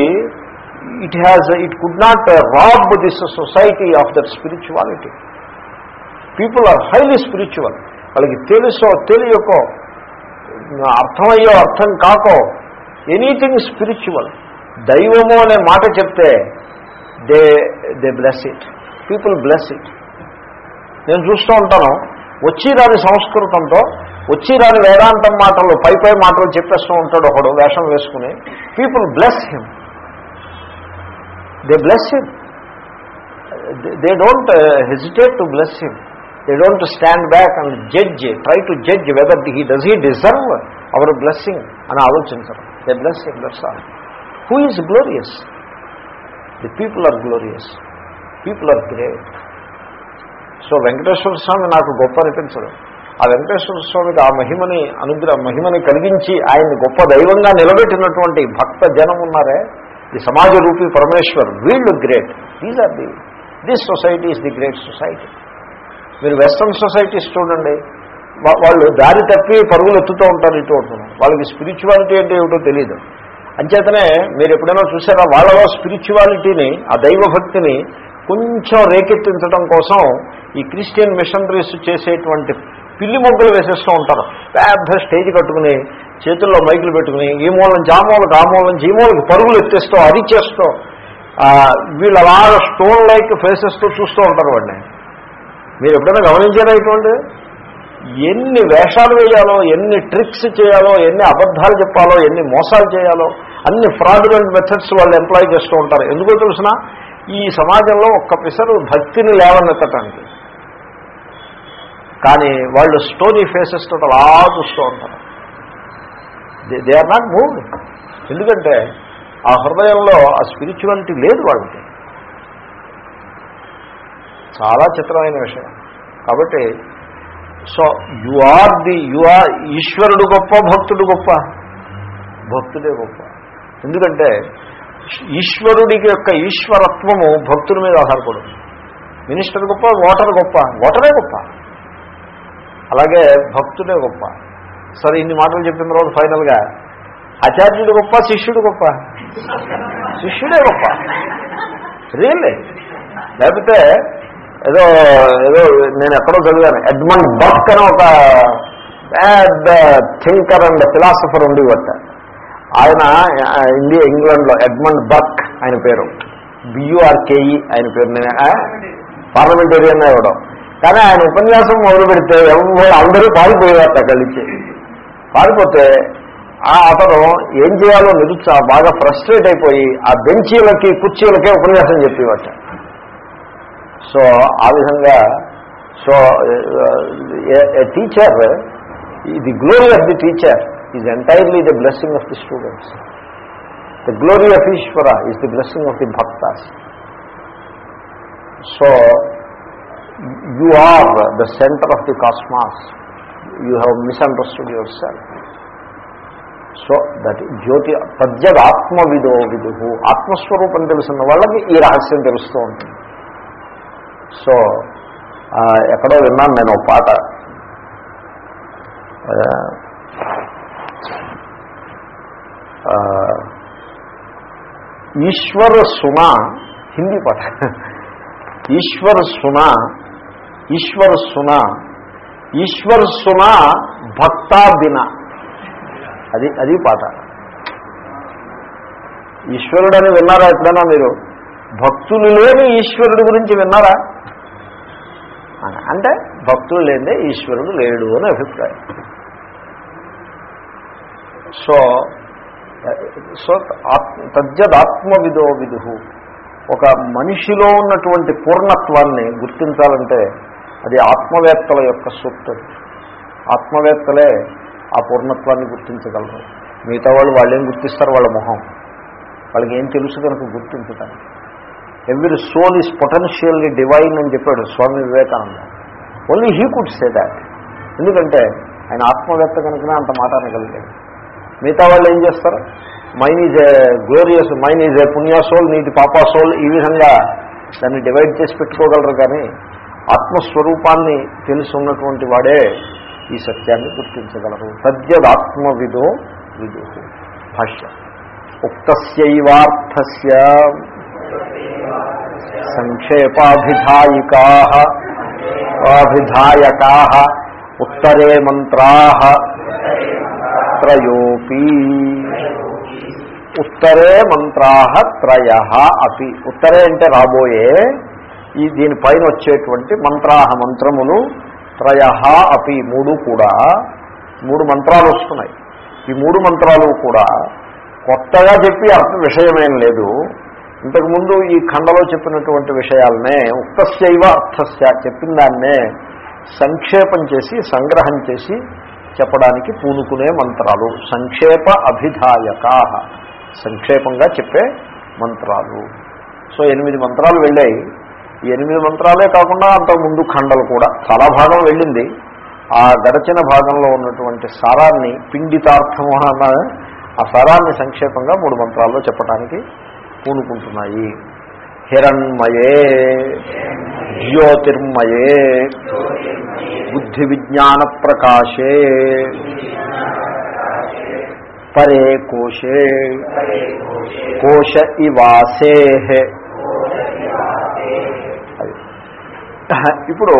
it has it could not rob this society of that spirituality people are highly spiritual వాళ్ళకి తెలుసో తెలియకో అర్థమయ్యో అర్థం కాకో ఎనీథింగ్ స్పిరిచువల్ దైవము అనే మాట చెప్తే they they bless it people bless it నేను చూస్తూ ఉంటాను. వచ్చి రాని సంస్కృతంతో వచ్చి రాని వేదాంతం మాటలు పై పై మాటలు చెప్పేస్తూ ఉంటాడు ఒకడు వేషం వేసుకుని. People bless him they bless him they don't hesitate to bless him they don't stand back and judge try to judge whether he does he deserve our blessing అని ఆలోచించరు. They bless him that's all who is glorious the people are glorious people are great so Venkateswara Swamy నాకు గొప్ప అనిపించడం ఆ వెంకటేశ్వర స్వామికి ఆ మహిమని అనుగ్రహ మహిమని కలిగించి ఆయన్ని గొప్ప దైవంగా నిలబెట్టినటువంటి భక్త జనం ఉన్నారే. ది సమాజ రూపి పరమేశ్వర్ వీళ్ళు great. These are the this society is the great society మీరు వెస్ట్రన్ సొసైటీస్ చూడండి. వాళ్ళు దారి తప్పి పరుగులు ఎత్తుతూ ఉంటారు ఇటు వాళ్ళకి స్పిరిచువాలిటీ అంటే ఏమిటో తెలియదు అంచేతనే మీరు ఎప్పుడైనా చూసారా వాళ్ళలో స్పిరిచువాలిటీని ఆ దైవభక్తిని కొంచెం రేకెత్తించడం కోసం ఈ క్రిస్టియన్ మిషనరీస్ చేసేటువంటి పిల్లి మొగ్గులు వేసేస్తూ ఉంటారు. పెద్ద స్టేజ్ కట్టుకుని చేతుల్లో మైకులు పెట్టుకుని ఈ మూలం జామూలకు ఆ మూలం ఈ పరుగులు ఎత్తేస్తూ అరిచేస్తూ వీళ్ళు అలాగ స్టోన్ లైక్ ఫేసెస్తో చూస్తూ ఉంటారు వాడిని. మీరు ఎప్పుడైనా గమనించారా ఇటువంటి? ఎన్ని వేషాలు వేయాలో ఎన్ని ట్రిక్స్ చేయాలో ఎన్ని అబద్ధాలు చెప్పాలో ఎన్ని మోసాలు చేయాలో అన్ని ఫ్రాడులెంట్ మెథడ్స్ వాళ్ళు ఎంప్లాయ్ చేస్తూ ఉంటారు. ఎందుకో తెలిసిన? ఈ సమాజంలో ఒక్క పిసరు భక్తిని లేవనెత్తటానికి. కానీ వాళ్ళు స్టోరీ ఫేసెస్ తోటి అలా చూస్తూ ఉంటారు. దే ఆర్ నాట్ మూవ్డ్ ఎందుకంటే ఆ హృదయంలో ఆ స్పిరిచువాలిటీ లేదు వాళ్ళకి. చాలా చిత్రమైన విషయం. కాబట్టి so you are the you are ఈశ్వరుడు గొప్ప భక్తుడు గొప్ప. భక్తుడే గొప్ప. ఎందుకంటే ఈశ్వరుడికి యొక్క ఈశ్వరత్వము భక్తుడి మీద ఆధారపడుతుంది. మినిస్టర్ గొప్ప ఓటర్ గొప్ప. ఓటరే గొప్ప. అలాగే భక్తుడే గొప్ప. సరే ఇన్ని మాటలు చెప్పిన తర్వాత ఫైనల్గా ఆచార్యుడు గొప్ప శిష్యుడు గొప్ప? శిష్యుడే గొప్ప. రియల్లీ లేకపోతే ఏదో ఏదో నేను ఎక్కడో చదివాను. ఎడ్మండ్ బర్క్ అని ఒక పెద్ద థింకర్ అండ్ ఫిలాసఫర్ ఉండేవట. ఆయన ఇండియా ఇంగ్లాండ్లో ఎడ్మండ్ బర్క్ ఆయన పేరు. బియుఆర్కేఈ ఆయన పేరు. నేను పార్లమెంటేరియన్ ఇవ్వడం కానీ ఆయన ఉపన్యాసం మొదలు పెడితే ఎవరు అందరూ పారిపోయేవారు అక్కడి పారిపోతే ఆ అతను ఏం చేయాలో నిరుత్సా బాగా ఫ్రస్ట్రేట్ అయిపోయి ఆ బెంచీలకి కుర్చీలకే ఉపన్యాసం చెప్పేవాట సో ఆ విధంగా so a teacher the glory of the teacher is entirely the blessing of the students the glory of Ishwara is the blessing of the bhaktas so you are the centre of the cosmos you have misunderstood yourself so that జ్యోతి తద్యద్ ఆత్మవిదో విదు ఆత్మస్వరూపం తెలుసున్న వాళ్ళకి ఈ రహస్యం తెలుస్తూ ఉంటుంది సో ఎక్కడో విన్నాను నేను ఒక పాట. ఈశ్వర సునా హిందీ పాట. ఈశ్వర సునా ఈశ్వర సున. ఈశ్వర సున భక్తా అది అది పాట. ఈశ్వరుడని విన్నారా ఎప్పుడైనా మీరు? భక్తులు లేని ఈశ్వరుడి గురించి విన్నారా? అంటే భక్తులు లేదే ఈశ్వరుడు లేడు అని అభిప్రాయం. సో సో ఆత్మ తద్యదాత్మవిదో విదు. ఒక మనిషిలో ఉన్నటువంటి పూర్ణత్వాన్ని గుర్తించాలంటే అది ఆత్మవేత్తల యొక్క సూక్తం. ఆత్మవేత్తలే ఆ పూర్ణత్వాన్ని గుర్తించగలరు. మిగతా వాళ్ళు వాళ్ళేం గుర్తిస్తారు? వాళ్ళ మొహం. వాళ్ళకి ఏం తెలుసు కనుక గుర్తించడానికి. Every soul is potentially divine అని చెప్పాడు Swami Vivekananda. Only he could say that ఎందుకంటే ఆయన ఆత్మవేత్త కనుకనే అంత మాట అనగలిగాడు. మిగతా వాళ్ళు ఏం చేస్తారు? Mine is a glorious mine is a పుణ్య సోల్ నీటి పాపా సోల్ ఈ విధంగా దాన్ని డివైడ్ చేసి పెట్టుకోగలరు కానీ ఆత్మస్వరూపాన్ని తెలుసున్నటువంటి వాడే ఈ సత్యాన్ని గుర్తించగలరు. తద్యదాత్మవిదో విదు. భాష్య. ఉక్తస్యైవార్థస్య సంక్షేపాభిధాయికా. అభిధాయకా ఉత్తరే మంత్రా. త్రయోపి. ఉత్తరే మంత్రా త్రయ అపి. ఉత్తరే అంటే రాబోయే ఈ దీనిపైన వచ్చేటువంటి మంత్రాహ మంత్రములు త్రయ అపి మూడు కూడా మూడు మంత్రాలు వస్తున్నాయి. ఈ మూడు మంత్రాలు కూడా కొత్తగా చెప్పి అర్థ విషయమేం లేదు. ఇంతకుముందు ఈ ఖండలో చెప్పినటువంటి విషయాలనే ఉక్తస్యైవ అర్థస్య చెప్పిన దాన్నే సంక్షేపం చేసి సంగ్రహం చేసి చెప్పడానికి పూనుకునే మంత్రాలు. సంక్షేప అభిధాయకా సంక్షేపంగా చెప్పే మంత్రాలు. సో ఎనిమిది మంత్రాలు వెళ్ళాయి. ఈ ఎనిమిది మంత్రాలే కాకుండా అంతకు ముందు ఖండలు కూడా. చాలా భాగం వెళ్ళింది. ఆ గడచిన భాగంలో ఉన్నటువంటి సారాన్ని పిండితార్థము అన్న ఆ సారాన్ని సంక్షేపంగా మూడు మంత్రాల్లో చెప్పడానికి పూనుకుంటున్నాయి. హిరణ్మయే జ్యోతిర్మయే బుద్ధి విజ్ఞాన ప్రకాశే పరే కోశే కోశ ఇవాసే ఇప్పుడు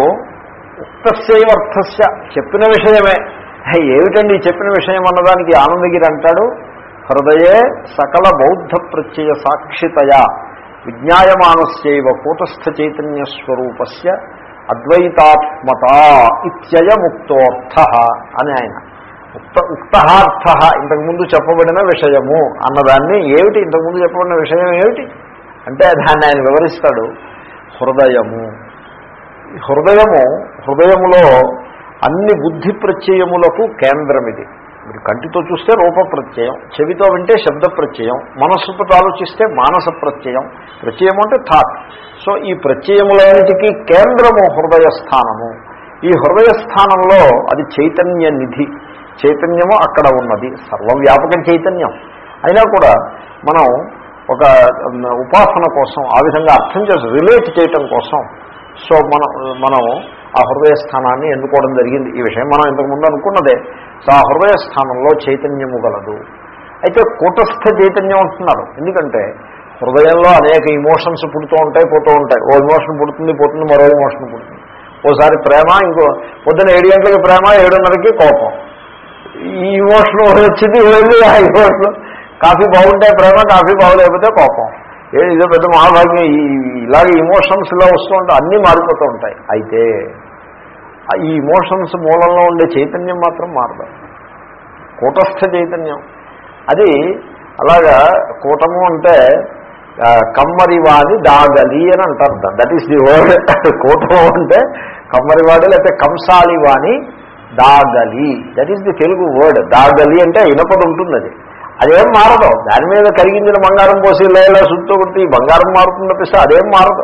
ఉక్తస్యవర్థస్య చెప్పిన విషయమే. ఏమిటండి చెప్పిన విషయం అన్నదానికి ఆనందగిరి అంటాడు? హృదయే సకల బౌద్ధ ప్రత్యయ సాక్షితయా విజ్ఞాయమానస్యవ కూటస్థ చైతన్య స్వరూపస్య అద్వైతాత్మత ఇత్యయముక్తోర్థ అని ఆయన. ఉక్త ఉక్తార్థ ఇంతకుముందు చెప్పబడిన విషయము అన్నదాన్ని ఏమిటి? ఇంతకుముందు చెప్పబడిన విషయం ఏమిటి? అంటే దాన్ని ఆయన వివరిస్తాడు. హృదయము. హృదయము హృదయములో అన్ని బుద్ధి ప్రత్యయములకు కేంద్రం ఇది మీరు కంటితో చూస్తే రూప ప్రత్యయం చెవితో వింటే శబ్ద ప్రత్యయం మనస్సుతో ఆలోచిస్తే మానస ప్రత్యయం. ప్రత్యయం అంటే థాట్ సో ఈ ప్రత్యయములన్నిటికీ కేంద్రము హృదయ స్థానము. ఈ హృదయ స్థానంలో అది చైతన్య నిధి. చైతన్యము అక్కడ ఉన్నది. సర్వవ్యాపక చైతన్యం. అయినా కూడా మనం ఒక ఉపాసన కోసం ఆ విధంగా అర్థం చేసి రిలేట్ చేయటం కోసం సో మనం మనం ఆ హృదయ స్థానాన్ని ఎన్నుకోవడం జరిగింది. ఈ విషయం మనం ఇంతకుముందు అనుకున్నదే. సో ఆ హృదయ స్థానంలో చైతన్యము గలదు. అయితే కూటస్థ చైతన్యం అంటున్నారు. ఎందుకంటే హృదయంలో అనేక ఇమోషన్స్ పుడుతూ ఉంటాయి పోతూ ఉంటాయి. ఓ ఇమోషన్ పుడుతుంది పోతుంది మరో ఇమోషన్ పుడుతుంది. ఓసారి ప్రేమ ఇంకో పొద్దున ఏడు గంటలకి ప్రేమ ఏడున్నరకి కోపం. ఈ ఇమోషన్ వచ్చింది వెళ్ళి ఆ ఇమోషన్ కాఫీ బాగుంటే ప్రేమ కాఫీ బాగులేకపోతే కోపం. ఏ ఇదో పెద్ద మహాభాగ్యం. ఇలాగే ఇమోషన్స్ ఇలా వస్తూ ఉంటాయి అన్నీ మారిపోతూ ఉంటాయి. అయితే ఈ ఇమోషన్స్ మూలంలో ఉండే చైతన్యం మాత్రం మారదు. కూటస్థ చైతన్యం. అది అలాగా కూటము అంటే కమ్మరివాడి దాగలి అని అంటారు. దట్ ఈస్ ది వర్డ్ కూటము అంటే కమ్మరివాడి లేకపోతే కంసాలివాణి దాగలి. That is the Telugu word దాగలి అంటే ఇనపది ఉంటుంది అది. అదేం మారదు. దాని మీద కరిగించిన బంగారం పోసి లేలా సుత్తు కొట్టి బంగారం మారుతుంది తప్పిస్తే అదేం మారదు.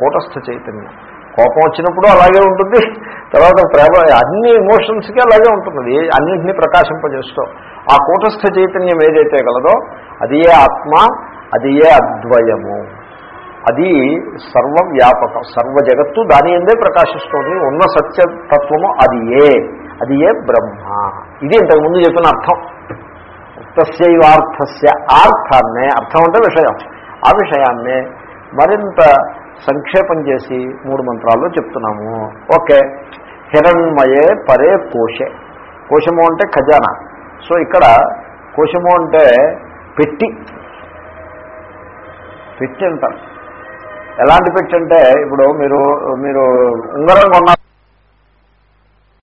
కూటస్థ చైతన్యం. కోపం వచ్చినప్పుడు అలాగే ఉంటుంది. తర్వాత ప్రేమ అన్ని ఎమోషన్స్కి అలాగే ఉంటుంది. అన్నింటినీ ప్రకాశింపజేస్తూ. ఆ కూటస్థ చైతన్యం ఏదైతే గలదో అది ఏ ఆత్మ అది ఏ అద్వయము. అది సర్వవ్యాపకం సర్వ జగత్తు దాని ఎందే ప్రకాశిస్తుంది. ఉన్న సత్యతత్వము అది ఏ అది ఏ బ్రహ్మ. ఇది ఇంతకుముందు చెప్పిన అర్థం. తస్యైవార్థస్య ఆర్థాన్నే అర్థం అంటే విషయం ఆ విషయాన్నే మరింత సంక్షేపం చేసి మూడు మంత్రాల్లో చెప్తున్నాము. ఓకే. హిరణ్మయే పరే కోశే. కోశము అంటే ఖజానా. సో ఇక్కడ కోశము అంటే పెట్టి. పెట్టి అంటారు. ఎలాంటి పెట్టి అంటే ఇప్పుడు మీరు మీరు ఉంగరం కొన్నారు